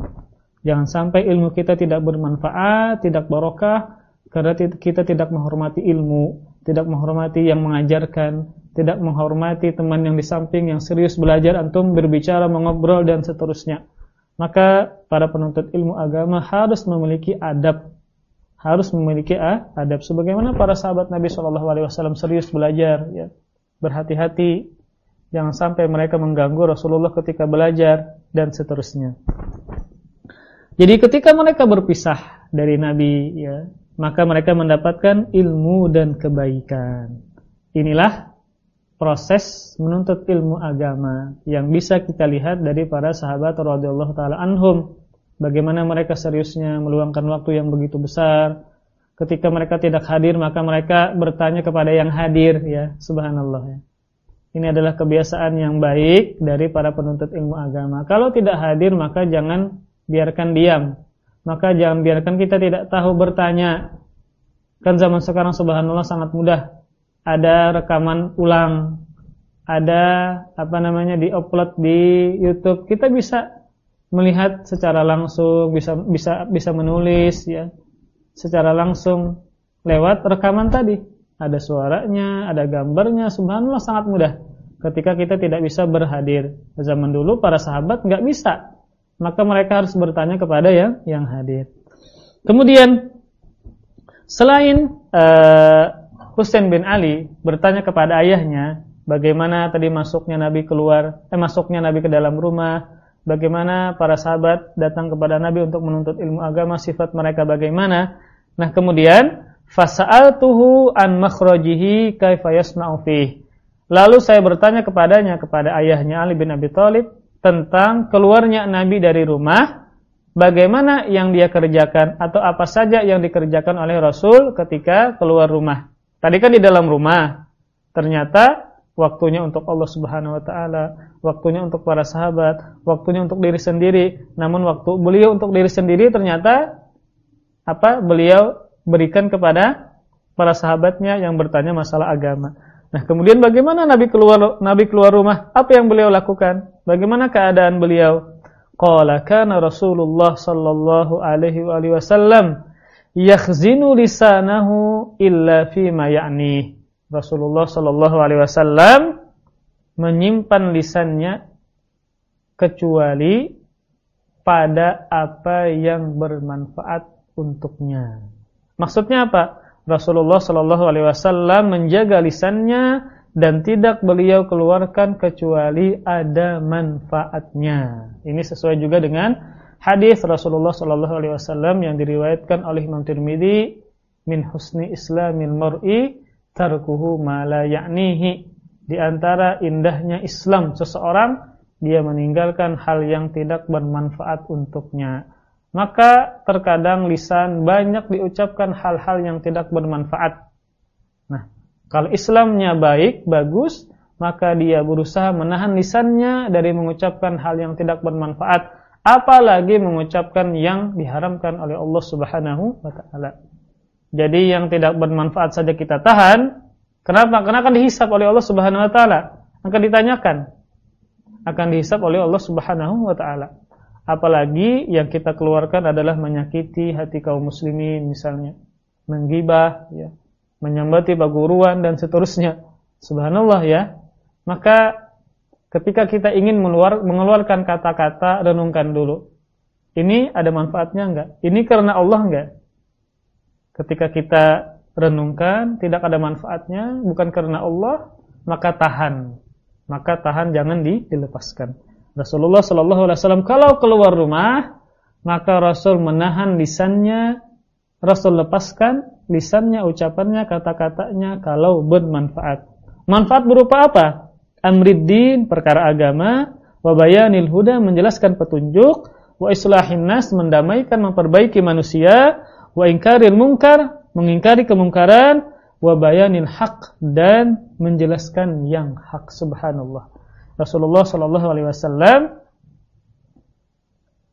Jangan sampai ilmu kita tidak bermanfaat, tidak barokah, karena kita tidak menghormati ilmu, tidak menghormati yang mengajarkan, tidak menghormati teman yang di samping yang serius belajar antum berbicara, mengobrol dan seterusnya. Maka para penuntut ilmu agama harus memiliki adab, harus memiliki ah, adab sebagaimana para sahabat Nabi Shallallahu alaihi wasallam serius belajar ya. Berhati-hati jangan sampai mereka mengganggu Rasulullah ketika belajar dan seterusnya. Jadi ketika mereka berpisah dari Nabi ya, maka mereka mendapatkan ilmu dan kebaikan. Inilah proses menuntut ilmu agama yang bisa kita lihat dari para sahabat radhiyallahu taala anhum bagaimana mereka seriusnya meluangkan waktu yang begitu besar? Ketika mereka tidak hadir maka mereka bertanya kepada yang hadir ya. Subhanallah ya. Ini adalah kebiasaan yang baik dari para penuntut ilmu agama. Kalau tidak hadir maka jangan biarkan diam. Maka jangan biarkan kita tidak tahu bertanya. Kan zaman sekarang subhanallah sangat mudah. Ada rekaman ulang, ada apa namanya diupload di YouTube. Kita bisa melihat secara langsung, bisa bisa bisa menulis ya secara langsung lewat rekaman tadi. Ada suaranya, ada gambarnya, subhanallah sangat mudah. Ketika kita tidak bisa berhadir. Zaman dulu para sahabat nggak bisa. Maka mereka harus bertanya kepada yang yang hadir. Kemudian selain uh, Husain bin Ali bertanya kepada ayahnya, bagaimana tadi masuknya Nabi keluar, eh masuknya Nabi ke dalam rumah, bagaimana para sahabat datang kepada Nabi untuk menuntut ilmu agama, sifat mereka bagaimana. Nah, kemudian fasa'altuhu an makhrajihi kaifa yasna'u Lalu saya bertanya kepadanya kepada ayahnya Ali bin Abi Thalib tentang keluarnya Nabi dari rumah, bagaimana yang dia kerjakan atau apa saja yang dikerjakan oleh Rasul ketika keluar rumah. Tadi kan di dalam rumah. Ternyata waktunya untuk Allah Subhanahu wa taala, waktunya untuk para sahabat, waktunya untuk diri sendiri. Namun waktu beliau untuk diri sendiri ternyata apa? Beliau berikan kepada para sahabatnya yang bertanya masalah agama. Nah, kemudian bagaimana Nabi keluar Nabi keluar rumah? Apa yang beliau lakukan? Bagaimana keadaan beliau? Qala kana Rasulullah sallallahu alaihi wasallam yakhzinu lisanahu illa fi ma ya'ni. Rasulullah sallallahu alaihi wasallam menyimpan lisannya kecuali pada apa yang bermanfaat untuknya. Maksudnya apa? Rasulullah sallallahu alaihi wasallam menjaga lisannya dan tidak beliau keluarkan kecuali ada manfaatnya. Ini sesuai juga dengan hadis Rasulullah sallallahu alaihi wasallam yang diriwayatkan oleh Imam Tirmizi min husni islamil mar'i tarkuhu ma la ya'nihi di antara indahnya Islam seseorang dia meninggalkan hal yang tidak bermanfaat untuknya. Maka terkadang lisan banyak diucapkan hal-hal yang tidak bermanfaat. Nah kalau Islamnya baik bagus maka dia berusaha menahan lisannya dari mengucapkan hal yang tidak bermanfaat. Apalagi mengucapkan yang diharamkan oleh Allah Subhanahu wa taala. Jadi yang tidak bermanfaat saja kita tahan, kenapa? Karena akan dihisap oleh Allah Subhanahu wa taala, akan ditanyakan. Akan dihisap oleh Allah Subhanahu wa taala. Apalagi yang kita keluarkan adalah menyakiti hati kaum muslimin misalnya, menggibah ya, menyambati baguruan dan seterusnya. Subhanallah ya. Maka Ketika kita ingin mengeluarkan kata-kata, renungkan dulu. Ini ada manfaatnya enggak? Ini karena Allah enggak? Ketika kita renungkan, tidak ada manfaatnya, bukan karena Allah, maka tahan. Maka tahan, jangan dilepaskan. Rasulullah Shallallahu Alaihi Wasallam kalau keluar rumah, maka Rasul menahan lisannya Rasul lepaskan lisannya, ucapannya, kata-katanya kalau bermanfaat. Manfaat berupa apa? Amriddin, perkara agama, wabayanil huda, menjelaskan petunjuk, wa islahin nas, mendamaikan, memperbaiki manusia, wa ingkaril mungkar, mengingkari kemungkaran, wa bayanil dan menjelaskan yang hak subhanallah. Rasulullah sallallahu alaihi wasallam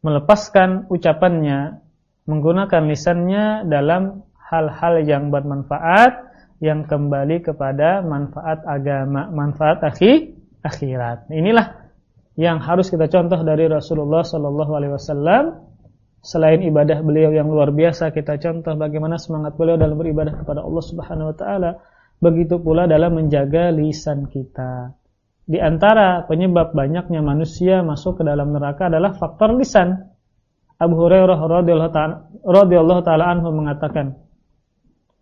melepaskan ucapannya menggunakan lisannya dalam hal-hal yang bermanfaat yang kembali kepada manfaat agama, manfaat akhi, akhirat. Inilah yang harus kita contoh dari Rasulullah sallallahu alaihi wasallam Selain ibadah beliau yang luar biasa, kita contoh bagaimana semangat beliau dalam beribadah kepada Allah Subhanahu wa taala. Begitu pula dalam menjaga lisan kita. Di antara penyebab banyaknya manusia masuk ke dalam neraka adalah faktor lisan. Abu Hurairah radhiyallahu taala anhu mengatakan,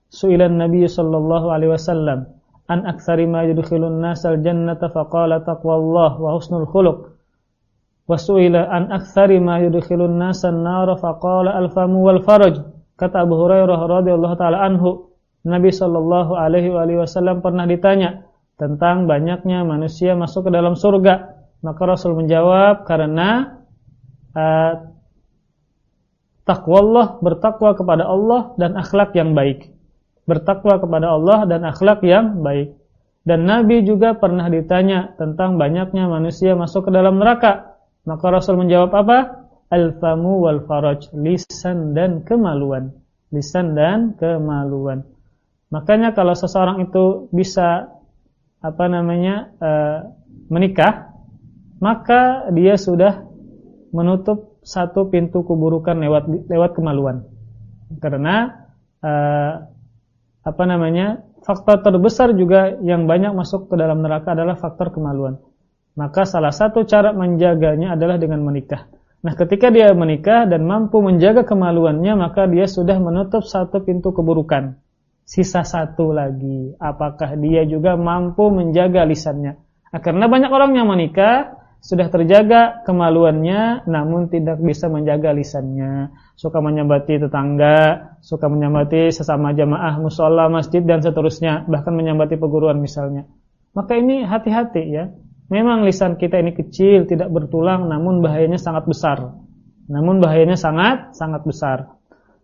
Su'ilan Nabi sallallahu alaihi wasallam an aktsari ma yudkhilun nasal jannata faqala taqwallah wa husnul khuluq Wasuila an aktsari ma yudkhilun nasan nar faqala al-famu wal faraj. Kata Abu Hurairah radhiyallahu taala anhu, Nabi sallallahu alaihi wasallam pernah ditanya tentang banyaknya manusia masuk ke dalam surga. Maka Rasul menjawab karena uh, Allah bertakwa kepada Allah dan akhlak yang baik. Bertakwa kepada Allah dan akhlak yang baik. Dan Nabi juga pernah ditanya tentang banyaknya manusia masuk ke dalam neraka. Maka Rasul menjawab apa? Al-famu wal faraj, lisan dan kemaluan. Lisan dan kemaluan. Makanya kalau seseorang itu bisa apa namanya? E, menikah, maka dia sudah menutup satu pintu keburukan lewat lewat kemaluan. Karena e, apa namanya? faktor terbesar juga yang banyak masuk ke dalam neraka adalah faktor kemaluan. Maka salah satu cara menjaganya adalah dengan menikah. Nah, ketika dia menikah dan mampu menjaga kemaluannya, maka dia sudah menutup satu pintu keburukan. Sisa satu lagi, apakah dia juga mampu menjaga lisannya? Nah, karena banyak orang yang menikah sudah terjaga kemaluannya, namun tidak bisa menjaga lisannya. Suka menyambati tetangga, suka menyambati sesama jamaah musola, masjid dan seterusnya, bahkan menyambati perguruan misalnya. Maka ini hati-hati ya. Memang lisan kita ini kecil, tidak bertulang, namun bahayanya sangat besar. Namun bahayanya sangat sangat besar.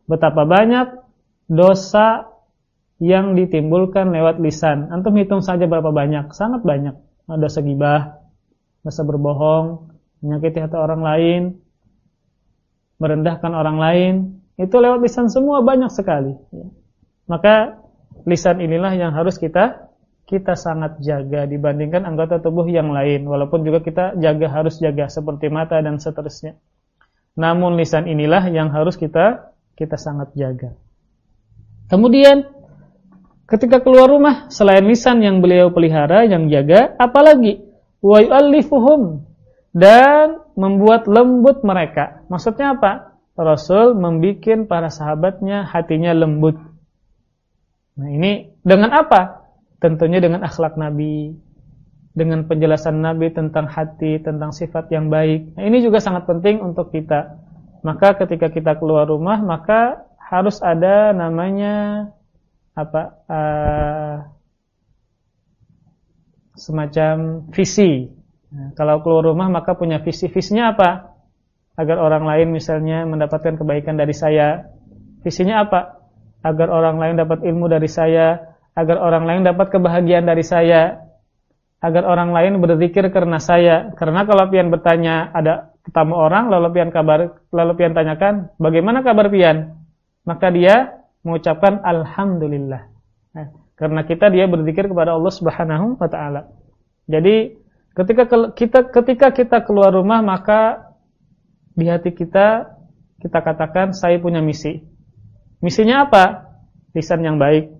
Betapa banyak dosa yang ditimbulkan lewat lisan. Antum hitung saja berapa banyak, sangat banyak. Ada segibah, dosa berbohong, menyakiti hati orang lain, merendahkan orang lain, itu lewat lisan semua banyak sekali. Maka lisan inilah yang harus kita kita sangat jaga dibandingkan anggota tubuh yang lain walaupun juga kita jaga harus jaga seperti mata dan seterusnya. Namun lisan inilah yang harus kita kita sangat jaga. Kemudian ketika keluar rumah selain lisan yang beliau pelihara yang jaga apalagi wa yu'allifuhum dan membuat lembut mereka. Maksudnya apa? Rasul membuat para sahabatnya hatinya lembut. Nah, ini dengan apa? Tentunya dengan akhlak Nabi, dengan penjelasan Nabi tentang hati, tentang sifat yang baik. Nah, ini juga sangat penting untuk kita. Maka ketika kita keluar rumah, maka harus ada namanya apa? Uh, semacam visi. Nah, kalau keluar rumah maka punya visi. Visinya apa? Agar orang lain misalnya mendapatkan kebaikan dari saya. Visinya apa? Agar orang lain dapat ilmu dari saya agar orang lain dapat kebahagiaan dari saya, agar orang lain berzikir karena saya. Karena kalau pian bertanya ada tamu orang, lalu pian kabar, lalu pian tanyakan, bagaimana kabar pian? Maka dia mengucapkan alhamdulillah. Nah, karena kita dia berzikir kepada Allah Subhanahu wa taala. Jadi ketika kita ketika kita keluar rumah maka di hati kita kita katakan saya punya misi. Misinya apa? Lisan yang baik,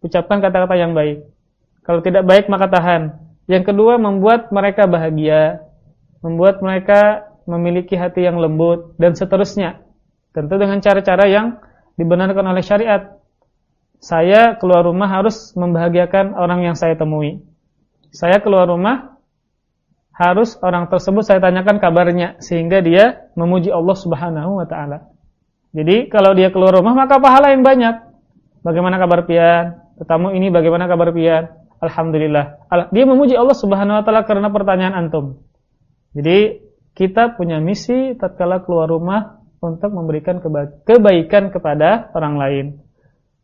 Ucapkan kata-kata yang baik. Kalau tidak baik maka tahan. Yang kedua membuat mereka bahagia, membuat mereka memiliki hati yang lembut dan seterusnya. Tentu dengan cara-cara yang dibenarkan oleh syariat. Saya keluar rumah harus membahagiakan orang yang saya temui. Saya keluar rumah harus orang tersebut saya tanyakan kabarnya sehingga dia memuji Allah Subhanahu wa taala. Jadi kalau dia keluar rumah maka pahala yang banyak. Bagaimana kabar pian? Tetamu ini bagaimana kabar pian? Alhamdulillah. Dia memuji Allah Subhanahu wa taala karena pertanyaan antum. Jadi kita punya misi tatkala keluar rumah untuk memberikan kebaikan kepada orang lain,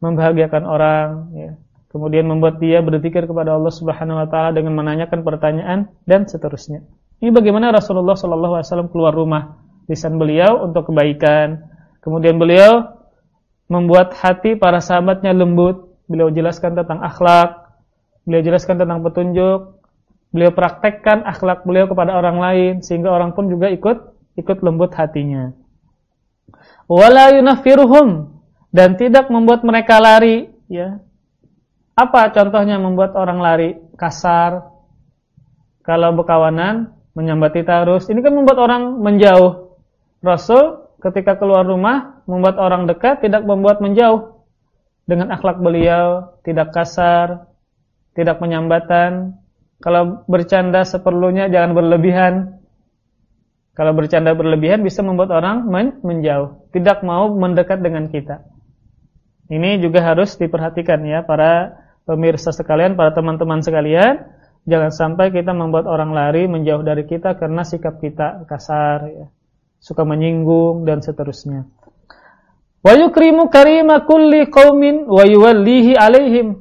membahagiakan orang, ya. kemudian membuat dia berzikir kepada Allah Subhanahu Wa Taala dengan menanyakan pertanyaan dan seterusnya. Ini bagaimana Rasulullah Shallallahu Alaihi Wasallam keluar rumah, lisan beliau untuk kebaikan, kemudian beliau membuat hati para sahabatnya lembut, beliau jelaskan tentang akhlak, beliau jelaskan tentang petunjuk, beliau praktekkan akhlak beliau kepada orang lain sehingga orang pun juga ikut ikut lembut hatinya. Wala yunafiruhum dan tidak membuat mereka lari, ya. Apa contohnya membuat orang lari? Kasar. Kalau berkawanan menyambati tarus, ini kan membuat orang menjauh. Rasul ketika keluar rumah membuat orang dekat, tidak membuat menjauh. Dengan akhlak beliau tidak kasar, tidak menyambatan, kalau bercanda seperlunya jangan berlebihan. Kalau bercanda berlebihan bisa membuat orang men menjauh, tidak mau mendekat dengan kita. Ini juga harus diperhatikan ya para pemirsa sekalian, para teman-teman sekalian, jangan sampai kita membuat orang lari menjauh dari kita karena sikap kita kasar ya. Suka menyinggung dan seterusnya. Wa yukrimu karima kulli qaumin wa yuwallihi alaihim.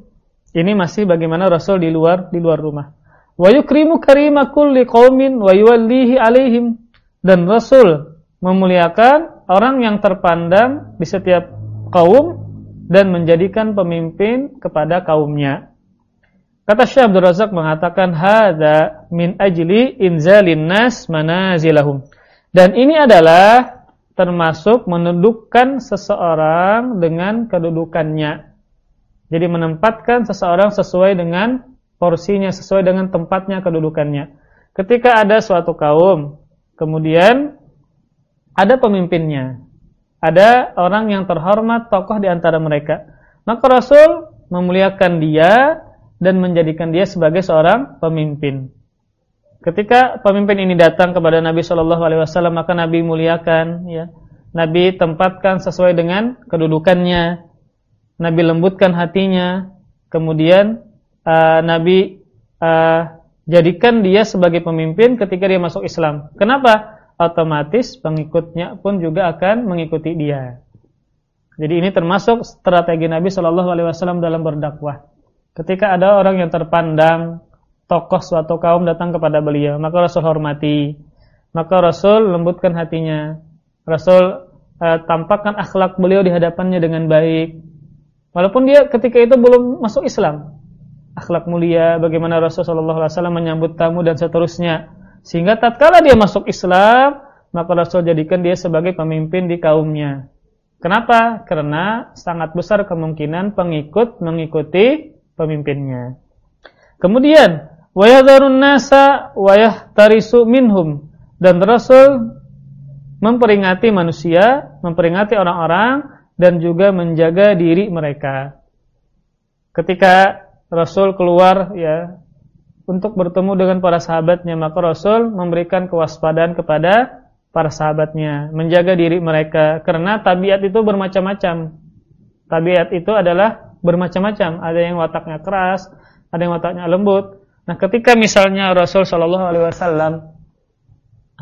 Ini masih bagaimana Rasul di luar di luar rumah wa yukrimu karima kulli qaumin wa yuwallihi alaihim dan Rasul memuliakan orang yang terpandang di setiap kaum dan menjadikan pemimpin kepada kaumnya. Kata Syekh Abdul Razak mengatakan hadza min ajli inzalin nas manazilahum. Dan ini adalah termasuk menundukkan seseorang dengan kedudukannya. Jadi menempatkan seseorang sesuai dengan porsinya sesuai dengan tempatnya kedudukannya. Ketika ada suatu kaum, kemudian ada pemimpinnya, ada orang yang terhormat tokoh di antara mereka, maka Rasul memuliakan dia dan menjadikan dia sebagai seorang pemimpin. Ketika pemimpin ini datang kepada Nabi Shallallahu Alaihi Wasallam, maka Nabi muliakan, ya. Nabi tempatkan sesuai dengan kedudukannya. Nabi lembutkan hatinya, kemudian uh, Nabi uh, jadikan dia sebagai pemimpin ketika dia masuk Islam. Kenapa? Otomatis pengikutnya pun juga akan mengikuti dia. Jadi ini termasuk strategi Nabi Shallallahu Alaihi Wasallam dalam berdakwah. Ketika ada orang yang terpandang tokoh suatu kaum datang kepada beliau, maka Rasul hormati, maka Rasul lembutkan hatinya, Rasul uh, tampakkan akhlak beliau di hadapannya dengan baik, walaupun dia ketika itu belum masuk Islam, akhlak mulia, bagaimana Rasulullah SAW menyambut tamu dan seterusnya. Sehingga tatkala dia masuk Islam, maka Rasul jadikan dia sebagai pemimpin di kaumnya. Kenapa? Karena sangat besar kemungkinan pengikut mengikuti pemimpinnya. Kemudian, wayadharun nasa wayahtarisu minhum dan Rasul memperingati manusia, memperingati orang-orang dan juga menjaga diri mereka. Ketika Rasul keluar ya untuk bertemu dengan para sahabatnya maka Rasul memberikan kewaspadaan kepada para sahabatnya menjaga diri mereka. Karena tabiat itu bermacam-macam. Tabiat itu adalah bermacam-macam. Ada yang wataknya keras ada yang wataknya lembut nah ketika misalnya Rasul Shallallahu Alaihi Wasallam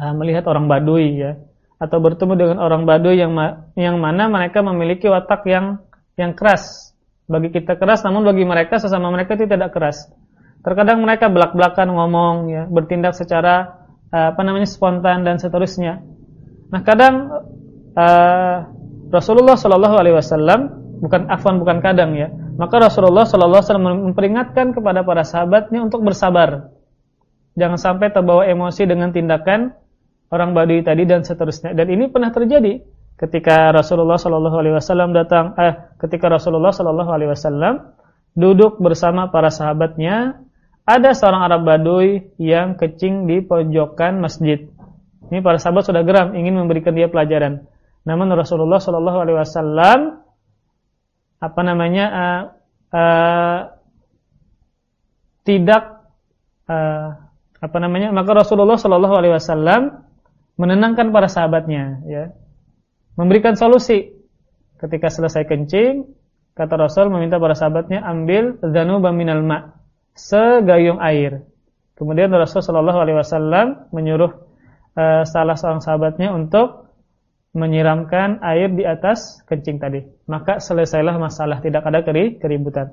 ah, melihat orang Baduy ya atau bertemu dengan orang Baduy yang yang mana mereka memiliki watak yang yang keras bagi kita keras, namun bagi mereka sesama mereka itu tidak keras. Terkadang mereka belak-belakan ngomong, ya, bertindak secara uh, apa namanya spontan dan seterusnya. Nah, kadang uh, Rasulullah Shallallahu Alaihi Wasallam bukan afwan bukan kadang ya, maka Rasulullah Shallallahu Alaihi Wasallam memperingatkan kepada para sahabatnya untuk bersabar, jangan sampai terbawa emosi dengan tindakan orang Badui tadi dan seterusnya. Dan ini pernah terjadi ketika Rasulullah Shallallahu Alaihi Wasallam datang, eh, ketika Rasulullah Shallallahu Alaihi Wasallam duduk bersama para sahabatnya, ada seorang Arab Baduy yang kecing di pojokan masjid. Ini para sahabat sudah geram ingin memberikan dia pelajaran. Namun Rasulullah Shallallahu Alaihi Wasallam apa namanya uh, uh, tidak uh, apa namanya maka Rasulullah Shallallahu Alaihi Wasallam menenangkan para sahabatnya ya memberikan solusi. Ketika selesai kencing, kata Rasul meminta para sahabatnya ambil dzanuba minal ma, segayung air. Kemudian Rasul Shallallahu alaihi wasallam menyuruh uh, salah seorang sahabatnya untuk menyiramkan air di atas kencing tadi. Maka selesailah masalah, tidak ada keri keributan.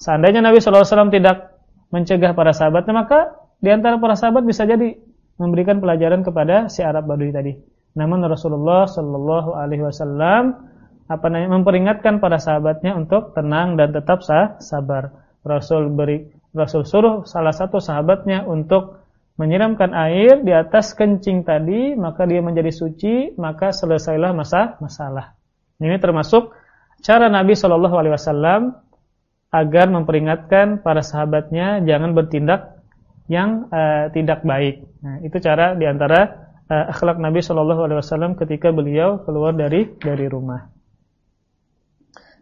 Seandainya Nabi wasallam tidak mencegah para sahabatnya, maka di antara para sahabat bisa jadi memberikan pelajaran kepada si Arab Badui tadi. Namun Rasulullah Shallallahu alaihi wasallam apa namanya memperingatkan para sahabatnya untuk tenang dan tetap sah, sabar. Rasul beri Rasul suruh salah satu sahabatnya untuk menyiramkan air di atas kencing tadi, maka dia menjadi suci, maka selesailah masa masalah. Ini termasuk cara Nabi Shallallahu Alaihi Wasallam agar memperingatkan para sahabatnya jangan bertindak yang uh, tidak baik. Nah, itu cara di antara uh, eh, akhlak Nabi Shallallahu Alaihi Wasallam ketika beliau keluar dari dari rumah.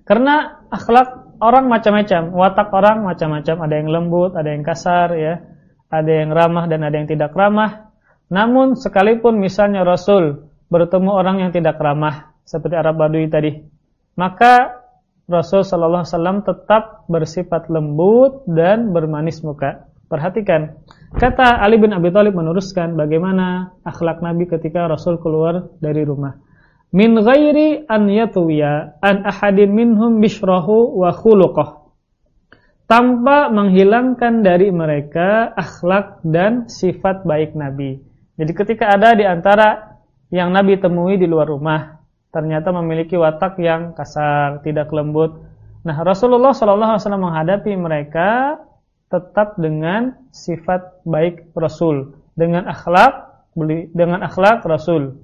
Karena akhlak orang macam-macam, watak orang macam-macam, ada yang lembut, ada yang kasar, ya, ada yang ramah dan ada yang tidak ramah. Namun sekalipun misalnya Rasul bertemu orang yang tidak ramah seperti Arab Badui tadi, maka Rasul Shallallahu Alaihi Wasallam tetap bersifat lembut dan bermanis muka. Perhatikan, kata Ali bin Abi Thalib meneruskan bagaimana akhlak Nabi ketika Rasul keluar dari rumah. Min ghairi an yatwiya an ahadin minhum bishrahu wa khuluqah tanpa menghilangkan dari mereka akhlak dan sifat baik Nabi. Jadi ketika ada di antara yang Nabi temui di luar rumah, ternyata memiliki watak yang kasar, tidak lembut. Nah, Rasulullah SAW menghadapi mereka tetap dengan sifat baik Rasul, dengan akhlak dengan akhlak Rasul.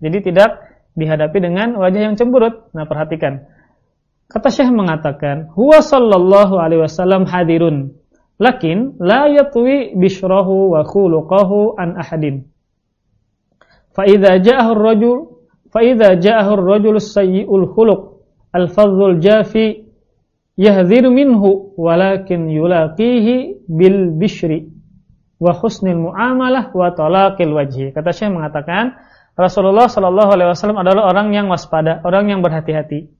Jadi tidak dihadapi dengan wajah yang cemburut. Nah, perhatikan. Kata Syekh mengatakan, huwa sallallahu alaihi wasallam hadirun, lakin la yatwi bishrahu wa khuluquhu an ahadin. Fa idza ja'ahu ar-rajul fa idza ja'ahu ar-rajul sayyi'ul khuluq al-fadhul jafi yahdhiru minhu walakin yulaqihi bil bishri wa husnil muamalah wa talaqil wajhi. Kata Syekh mengatakan, Rasulullah Shallallahu alaihi wasallam adalah orang yang waspada, orang yang berhati-hati.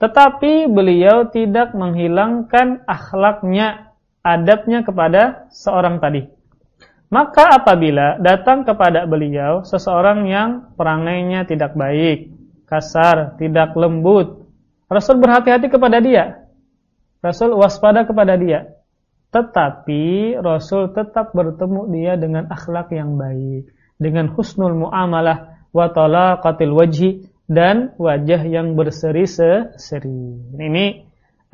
Tetapi beliau tidak menghilangkan akhlaknya, adabnya kepada seorang tadi. Maka apabila datang kepada beliau seseorang yang perangainya tidak baik, kasar, tidak lembut, Rasul berhati-hati kepada dia. Rasul waspada kepada dia. Tetapi Rasul tetap bertemu dia dengan akhlak yang baik, dengan husnul muamalah wa talaqatil wajhi dan wajah yang berseri-seri. Ini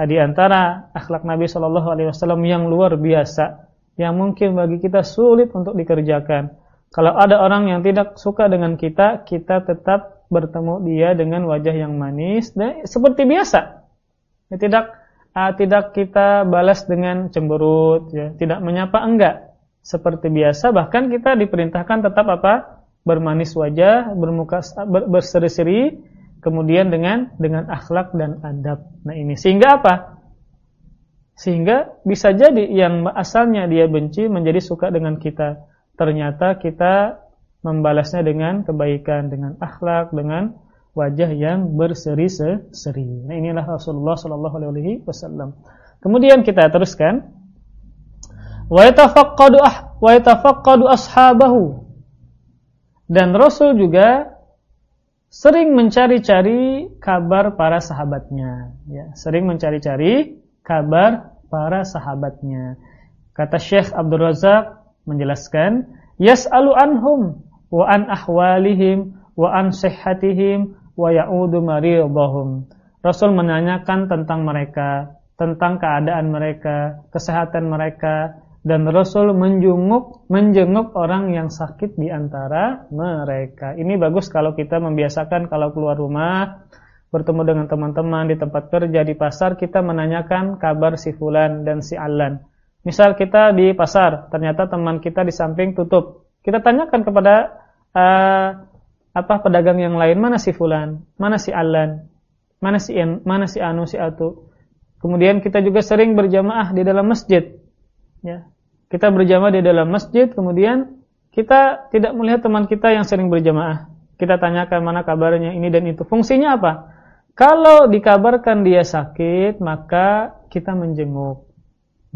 di antara akhlak Nabi Shallallahu Alaihi Wasallam yang luar biasa, yang mungkin bagi kita sulit untuk dikerjakan. Kalau ada orang yang tidak suka dengan kita, kita tetap bertemu dia dengan wajah yang manis dan seperti biasa. Ya, tidak uh, tidak kita balas dengan cemberut, ya, tidak menyapa enggak. Seperti biasa, bahkan kita diperintahkan tetap apa? Bermanis wajah, bermuka ber, berseri-seri, kemudian dengan dengan akhlak dan adab. Nah ini sehingga apa? Sehingga bisa jadi yang asalnya dia benci menjadi suka dengan kita. Ternyata kita membalasnya dengan kebaikan, dengan akhlak, dengan wajah yang berseri-seri. Nah inilah Rasulullah Shallallahu Alaihi Wasallam. Kemudian kita teruskan. Wa yatafaqqadu ah wa yatafaqqadu ashabahu dan Rasul juga sering mencari-cari kabar para sahabatnya. Ya, sering mencari-cari kabar para sahabatnya. Kata Syekh Abdul Razak menjelaskan, Yas'alu anhum wa an ahwalihim wa an sihhatihim wa ya'udu maridahum. Rasul menanyakan tentang mereka, tentang keadaan mereka, kesehatan mereka, dan Rasul menjenguk menjenguk orang yang sakit di antara mereka. Ini bagus kalau kita membiasakan kalau keluar rumah bertemu dengan teman-teman di tempat kerja di pasar kita menanyakan kabar si fulan dan si alan. Misal kita di pasar, ternyata teman kita di samping tutup. Kita tanyakan kepada uh, apa pedagang yang lain, mana si fulan, mana si alan, mana si en, mana si anu si atu. Kemudian kita juga sering berjamaah di dalam masjid. Ya, kita berjamaah di dalam masjid, kemudian kita tidak melihat teman kita yang sering berjamaah. Kita tanyakan mana kabarnya ini dan itu. Fungsinya apa? Kalau dikabarkan dia sakit, maka kita menjenguk.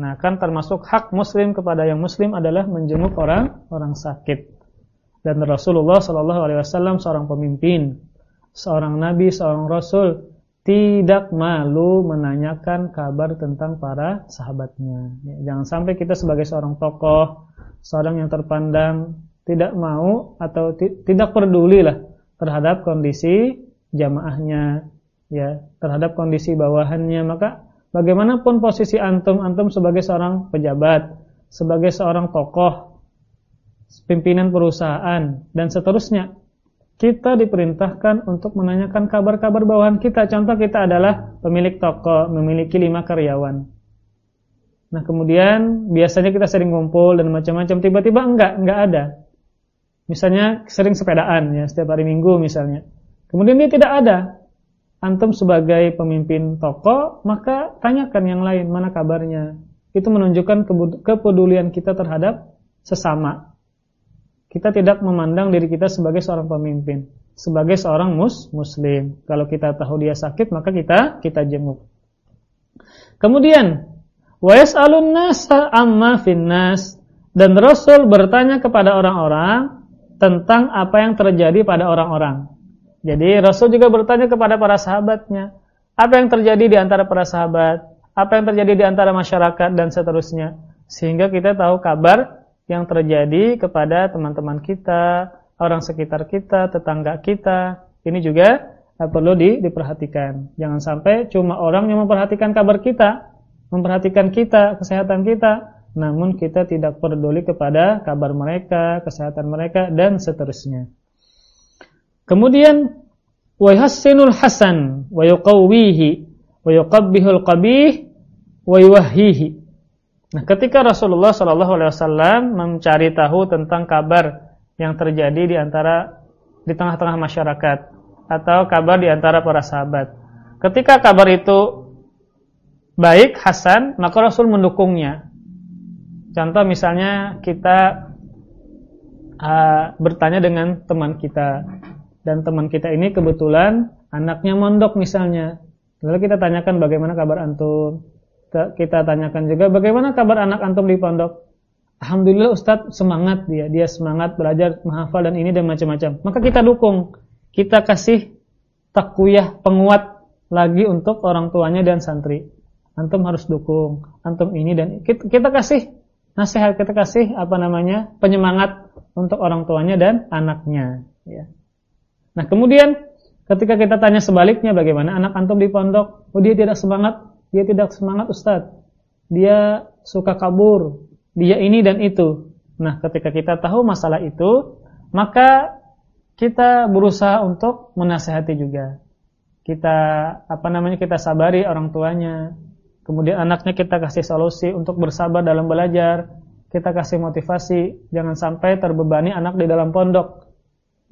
Nah, kan termasuk hak muslim kepada yang muslim adalah menjenguk orang orang sakit. Dan Rasulullah Shallallahu alaihi wasallam seorang pemimpin, seorang nabi, seorang rasul tidak malu menanyakan kabar tentang para sahabatnya. Ya, jangan sampai kita sebagai seorang tokoh, seorang yang terpandang tidak mau atau tidak peduli lah terhadap kondisi jamaahnya, ya, terhadap kondisi bawahannya, maka bagaimanapun posisi antum, antum sebagai seorang pejabat, sebagai seorang tokoh, pimpinan perusahaan, dan seterusnya, kita diperintahkan untuk menanyakan kabar-kabar bawahan kita. Contoh kita adalah pemilik toko, memiliki lima karyawan. Nah kemudian biasanya kita sering ngumpul dan macam-macam, tiba-tiba enggak, enggak ada. Misalnya sering sepedaan ya setiap hari Minggu misalnya. Kemudian dia tidak ada antum sebagai pemimpin toko, maka tanyakan yang lain, mana kabarnya. Itu menunjukkan kepedulian kita terhadap sesama. Kita tidak memandang diri kita sebagai seorang pemimpin, sebagai seorang mus muslim. Kalau kita tahu dia sakit, maka kita kita jenguk. Kemudian, wa yas'alun nasa amma finnas dan Rasul bertanya kepada orang-orang tentang apa yang terjadi pada orang-orang. Jadi Rasul juga bertanya kepada para sahabatnya, apa yang terjadi di antara para sahabat, apa yang terjadi di antara masyarakat dan seterusnya. Sehingga kita tahu kabar yang terjadi kepada teman-teman kita, orang sekitar kita, tetangga kita. Ini juga eh, perlu di, diperhatikan. Jangan sampai cuma orang yang memperhatikan kabar kita, memperhatikan kita, kesehatan kita, namun kita tidak peduli kepada kabar mereka, kesehatan mereka dan seterusnya. Kemudian yuhassinul hasan wa yuqawwihi wa yuqabbihul qabih wa yuwahhihi. Nah, ketika Rasulullah sallallahu alaihi wasallam mencari tahu tentang kabar yang terjadi di antara di tengah-tengah masyarakat atau kabar di antara para sahabat. Ketika kabar itu baik, hasan, maka Rasul mendukungnya. Contoh misalnya kita uh, bertanya dengan teman kita, dan teman kita ini kebetulan anaknya mondok misalnya. Lalu kita tanyakan bagaimana kabar antum. Kita tanyakan juga bagaimana kabar anak antum di pondok. Alhamdulillah Ustadz semangat dia, dia semangat belajar menghafal dan ini dan macam-macam. Maka kita dukung, kita kasih takuyah penguat lagi untuk orang tuanya dan santri. Antum harus dukung, antum ini dan kita, kita kasih nasihat, kita kasih apa namanya penyemangat untuk orang tuanya dan anaknya. Ya. Nah kemudian ketika kita tanya sebaliknya bagaimana anak antum di pondok, oh dia tidak semangat, dia tidak semangat Ustadz, dia suka kabur, dia ini dan itu. Nah ketika kita tahu masalah itu, maka kita berusaha untuk menasehati juga. Kita apa namanya kita sabari orang tuanya, kemudian anaknya kita kasih solusi untuk bersabar dalam belajar, kita kasih motivasi, jangan sampai terbebani anak di dalam pondok.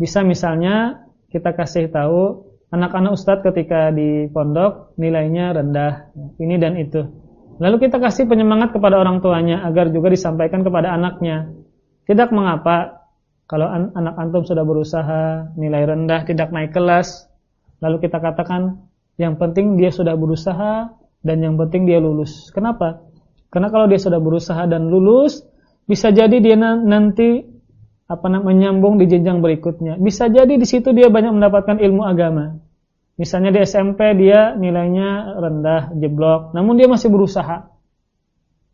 Bisa misalnya kita kasih tahu anak-anak ustadz ketika di pondok nilainya rendah, ini dan itu. Lalu kita kasih penyemangat kepada orang tuanya agar juga disampaikan kepada anaknya. Tidak mengapa kalau an anak antum sudah berusaha nilai rendah, tidak naik kelas, lalu kita katakan yang penting dia sudah berusaha dan yang penting dia lulus. Kenapa? Karena kalau dia sudah berusaha dan lulus, bisa jadi dia nanti apa namanya menyambung di jenjang berikutnya. Bisa jadi di situ dia banyak mendapatkan ilmu agama. Misalnya di SMP dia nilainya rendah, jeblok, namun dia masih berusaha.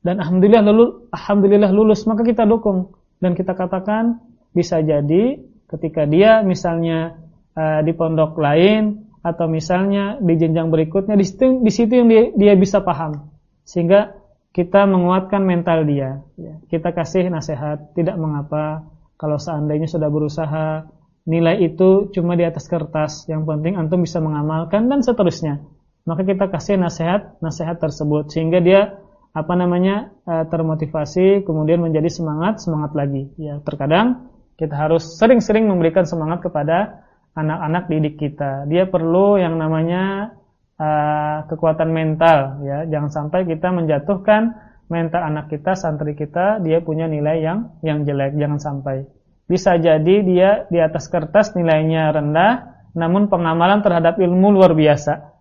Dan alhamdulillah lulus, alhamdulillah lulus, maka kita dukung dan kita katakan bisa jadi ketika dia misalnya uh, di pondok lain atau misalnya di jenjang berikutnya di situ, di situ yang dia, dia bisa paham sehingga kita menguatkan mental dia ya. kita kasih nasihat tidak mengapa kalau seandainya sudah berusaha, nilai itu cuma di atas kertas, yang penting antum bisa mengamalkan dan seterusnya. Maka kita kasih nasihat, nasihat tersebut sehingga dia apa namanya eh, termotivasi, kemudian menjadi semangat, semangat lagi. Ya, terkadang kita harus sering-sering memberikan semangat kepada anak-anak didik kita. Dia perlu yang namanya uh, kekuatan mental, ya. Jangan sampai kita menjatuhkan mental anak kita, santri kita, dia punya nilai yang yang jelek, jangan sampai. Bisa jadi dia di atas kertas nilainya rendah, namun pengamalan terhadap ilmu luar biasa.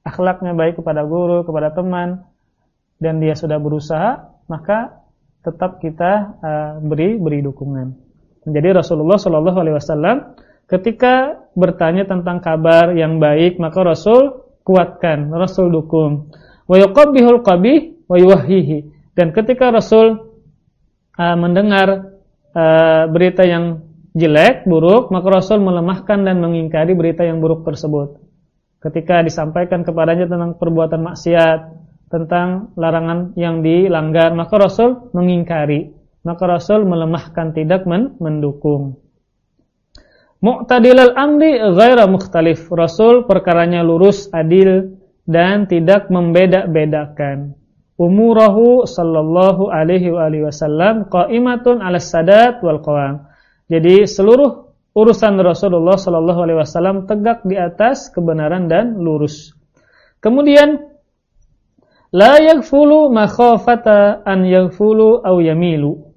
Akhlaknya baik kepada guru, kepada teman, dan dia sudah berusaha, maka tetap kita uh, beri beri dukungan. Jadi Rasulullah Shallallahu Alaihi Wasallam ketika bertanya tentang kabar yang baik, maka Rasul kuatkan, Rasul dukung. Wa yuqabbihul qabih wa yuwahhihi. Dan ketika Rasul uh, mendengar uh, berita yang jelek, buruk, maka Rasul melemahkan dan mengingkari berita yang buruk tersebut. Ketika disampaikan kepadanya tentang perbuatan maksiat, tentang larangan yang dilanggar, maka Rasul mengingkari. Maka Rasul melemahkan tidak men mendukung. Mu'tadilal amri ghaira mukhtalif. Rasul perkaranya lurus, adil dan tidak membeda-bedakan. Umurahu sallallahu alaihi wa alihi wasallam qa'imatun 'ala sadat wal qawam. Jadi seluruh urusan Rasulullah Shallallahu Alaihi Wasallam tegak di atas kebenaran dan lurus. Kemudian la yaghfulu makhafata an yaghfulu aw yamilu.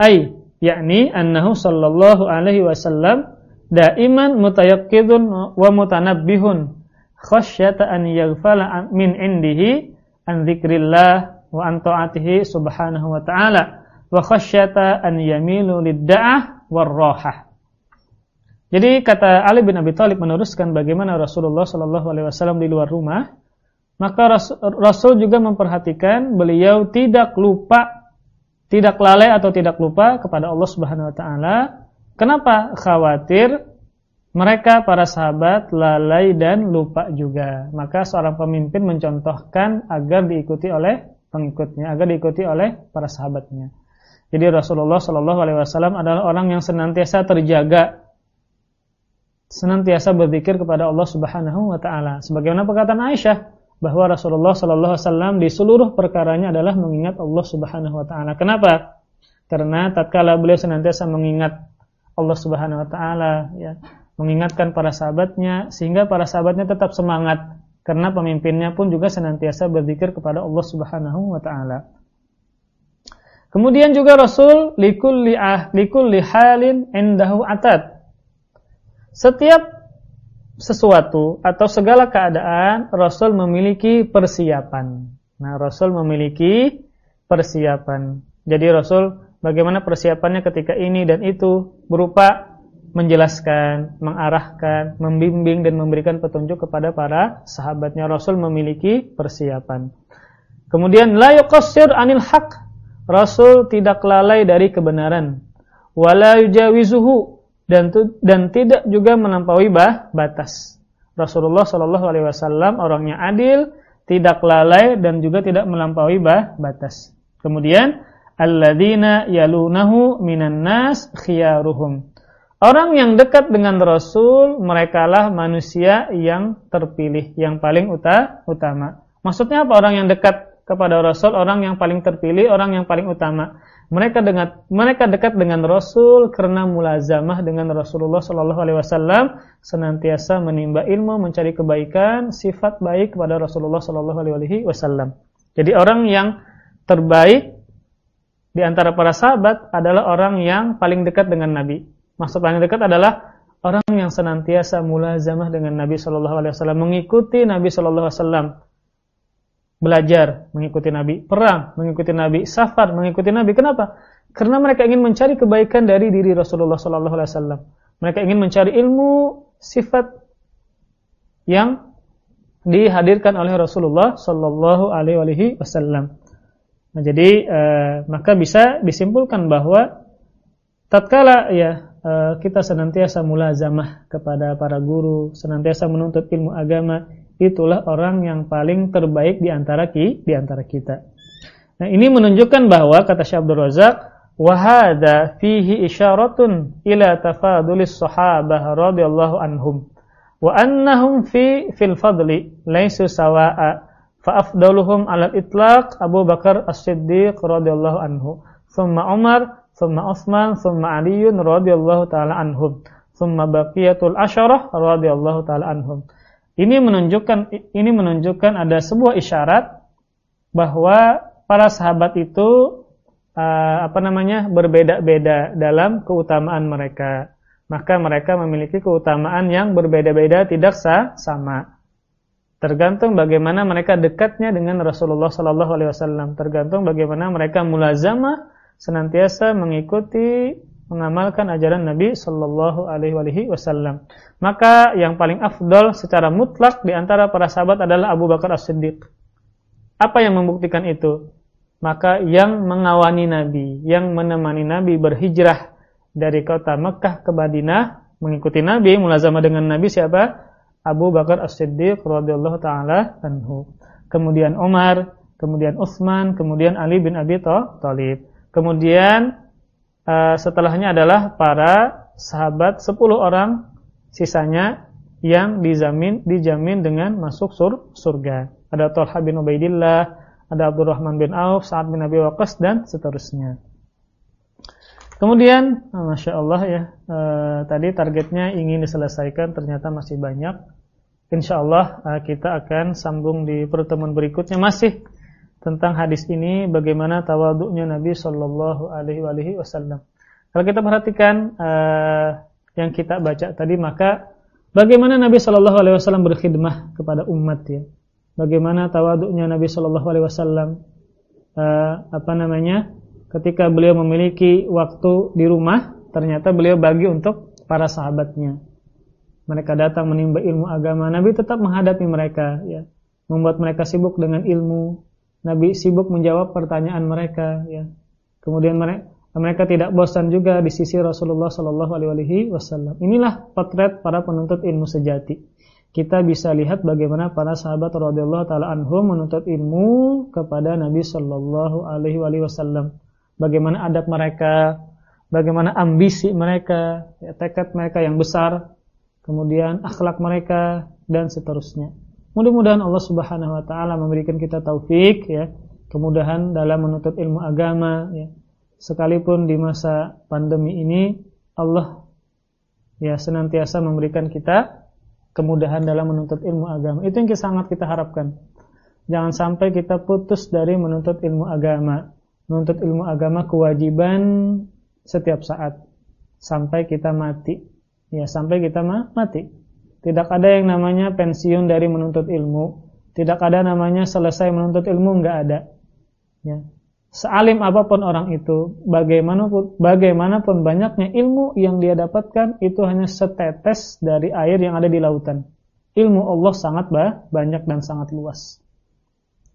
Ai yakni annahu sallallahu alaihi wasallam daiman mutayaqqidun wa mutanabbihun khasyata an yaghfala min indihi an dzikrillah wa an ta'atihi subhanahu wa ta'ala wa khasyata an yamilu lid-da'ah warrohah. Jadi kata Ali bin Abi Thalib meneruskan bagaimana Rasulullah Shallallahu Alaihi Wasallam di luar rumah, maka Rasul juga memperhatikan beliau tidak lupa, tidak lalai atau tidak lupa kepada Allah Subhanahu Wa Taala. Kenapa khawatir mereka para sahabat lalai dan lupa juga. Maka seorang pemimpin mencontohkan agar diikuti oleh pengikutnya, agar diikuti oleh para sahabatnya. Jadi Rasulullah Shallallahu Alaihi Wasallam adalah orang yang senantiasa terjaga, senantiasa berzikir kepada Allah Subhanahu Wa Taala. Sebagaimana perkataan Aisyah bahwa Rasulullah Shallallahu Alaihi Wasallam di seluruh perkaranya adalah mengingat Allah Subhanahu Wa Taala. Kenapa? Karena tatkala beliau senantiasa mengingat Allah Subhanahu Wa Taala, ya, mengingatkan para sahabatnya sehingga para sahabatnya tetap semangat karena pemimpinnya pun juga senantiasa berzikir kepada Allah Subhanahu Wa Taala. Kemudian juga Rasul likulli ah likulli halin indahu atad. Setiap sesuatu atau segala keadaan Rasul memiliki persiapan. Nah, Rasul memiliki persiapan. Jadi Rasul bagaimana persiapannya ketika ini dan itu berupa menjelaskan, mengarahkan, membimbing dan memberikan petunjuk kepada para sahabatnya. Rasul memiliki persiapan. Kemudian la yuqassir anil haq Rasul tidak lalai dari kebenaran. Wala yujawizuhu dan dan tidak juga melampaui bah, batas. Rasulullah Shallallahu alaihi wasallam orangnya adil, tidak lalai dan juga tidak melampaui bah, batas. Kemudian alladzina yalunahu minan nas khiyaruhum. Orang yang dekat dengan Rasul, merekalah manusia yang terpilih, yang paling utama. Maksudnya apa orang yang dekat kepada Rasul orang yang paling terpilih, orang yang paling utama. Mereka dekat mereka dekat dengan Rasul karena mulazamah dengan Rasulullah Shallallahu alaihi wasallam, senantiasa menimba ilmu, mencari kebaikan, sifat baik kepada Rasulullah Shallallahu alaihi wasallam. Jadi orang yang terbaik di antara para sahabat adalah orang yang paling dekat dengan Nabi. Maksud paling dekat adalah orang yang senantiasa mulazamah dengan Nabi Shallallahu alaihi wasallam, mengikuti Nabi Shallallahu alaihi wasallam belajar mengikuti Nabi, perang mengikuti Nabi, safar mengikuti Nabi. Kenapa? Karena mereka ingin mencari kebaikan dari diri Rasulullah sallallahu alaihi wasallam. Mereka ingin mencari ilmu sifat yang dihadirkan oleh Rasulullah sallallahu alaihi wasallam. Nah, jadi eh, maka bisa disimpulkan bahwa tatkala ya kita senantiasa mulazamah kepada para guru, senantiasa menuntut ilmu agama, itulah orang yang paling terbaik di antara ki, di antara kita. Nah, ini menunjukkan bahwa kata Syekh Abdul Razak, wa hadza fihi isyaratun ila tafadulis sahabah radhiyallahu anhum. Wa annahum fi fil fadli laisu sawa'a. Fa afdaluhum 'ala al-itlaq Abu Bakar As-Siddiq radhiyallahu anhu. Thumma Umar thumma Utsman thumma Ali radhiyallahu taala anhum thumma baqiyatul asyarah radhiyallahu taala anhum ini menunjukkan ini menunjukkan ada sebuah isyarat bahwa para sahabat itu uh, apa namanya berbeda-beda dalam keutamaan mereka. maka mereka memiliki keutamaan yang berbeda-beda tidak sah, sama. Tergantung bagaimana mereka dekatnya dengan Rasulullah sallallahu alaihi wasallam, tergantung bagaimana mereka mulazamah senantiasa mengikuti mengamalkan ajaran Nabi sallallahu alaihi wasallam. Maka yang paling afdol secara mutlak di antara para sahabat adalah Abu Bakar As-Siddiq. Apa yang membuktikan itu? Maka yang mengawani Nabi, yang menemani Nabi berhijrah dari kota Mekah ke Madinah mengikuti Nabi, mulazamah dengan Nabi siapa? Abu Bakar As-Siddiq radhiyallahu taala. Kemudian Umar, kemudian Utsman, kemudian Ali bin Abi Thalib. Kemudian uh, setelahnya adalah para sahabat 10 orang sisanya yang dijamin dijamin dengan masuk sur, surga. Ada Thalha bin Ubaidillah, ada Abdurrahman bin Auf, Sa'ad bin Abi Waqqas dan seterusnya. Kemudian, oh, masya Allah ya, eh, tadi targetnya ingin diselesaikan, ternyata masih banyak. Insya Allah kita akan sambung di pertemuan berikutnya masih tentang hadis ini, bagaimana tawaduknya Nabi Shallallahu Alaihi Wasallam. Kalau kita perhatikan eh, yang kita baca tadi, maka bagaimana Nabi Shallallahu Alaihi Wasallam berkhidmah kepada umat ya, bagaimana tawaduknya Nabi Shallallahu Alaihi Wasallam, eh, apa namanya? ketika beliau memiliki waktu di rumah, ternyata beliau bagi untuk para sahabatnya. Mereka datang menimba ilmu agama, Nabi tetap menghadapi mereka, ya, membuat mereka sibuk dengan ilmu. Nabi sibuk menjawab pertanyaan mereka, ya. Kemudian mereka mereka tidak bosan juga di sisi Rasulullah Shallallahu Alaihi Wasallam. Inilah potret para penuntut ilmu sejati. Kita bisa lihat bagaimana para sahabat radhiyallahu taala anhum menuntut ilmu kepada Nabi Shallallahu Alaihi Wasallam bagaimana adab mereka, bagaimana ambisi mereka, ya, tekad mereka yang besar, kemudian akhlak mereka dan seterusnya. Mudah-mudahan Allah Subhanahu wa taala memberikan kita taufik ya, kemudahan dalam menuntut ilmu agama ya. Sekalipun di masa pandemi ini Allah ya senantiasa memberikan kita kemudahan dalam menuntut ilmu agama. Itu yang sangat kita harapkan. Jangan sampai kita putus dari menuntut ilmu agama menuntut ilmu agama kewajiban setiap saat sampai kita mati. Ya, sampai kita ma mati. Tidak ada yang namanya pensiun dari menuntut ilmu. Tidak ada namanya selesai menuntut ilmu, enggak ada. Ya. Sealim apa pun orang itu, bagaimanapun, bagaimanapun banyaknya ilmu yang dia dapatkan, itu hanya setetes dari air yang ada di lautan. Ilmu Allah sangat banyak dan sangat luas.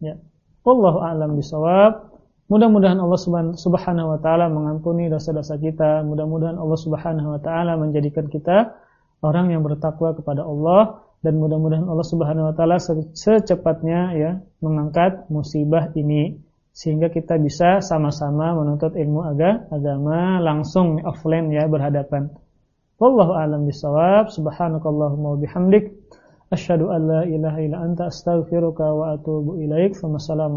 Ya. Wallahu a'lam bisawab. Mudah-mudahan Allah Subhanahu wa taala mengampuni dosa-dosa kita. Mudah-mudahan Allah Subhanahu wa taala menjadikan kita orang yang bertakwa kepada Allah dan mudah-mudahan Allah Subhanahu wa taala secepatnya ya mengangkat musibah ini sehingga kita bisa sama-sama menuntut ilmu agama langsung offline ya berhadapan. Wallahu a'lam bishawab. Subhanakallahumma wa bihamdik asyhadu an la ilaha illa anta astaghfiruka wa atubu ilaik. Wassalamu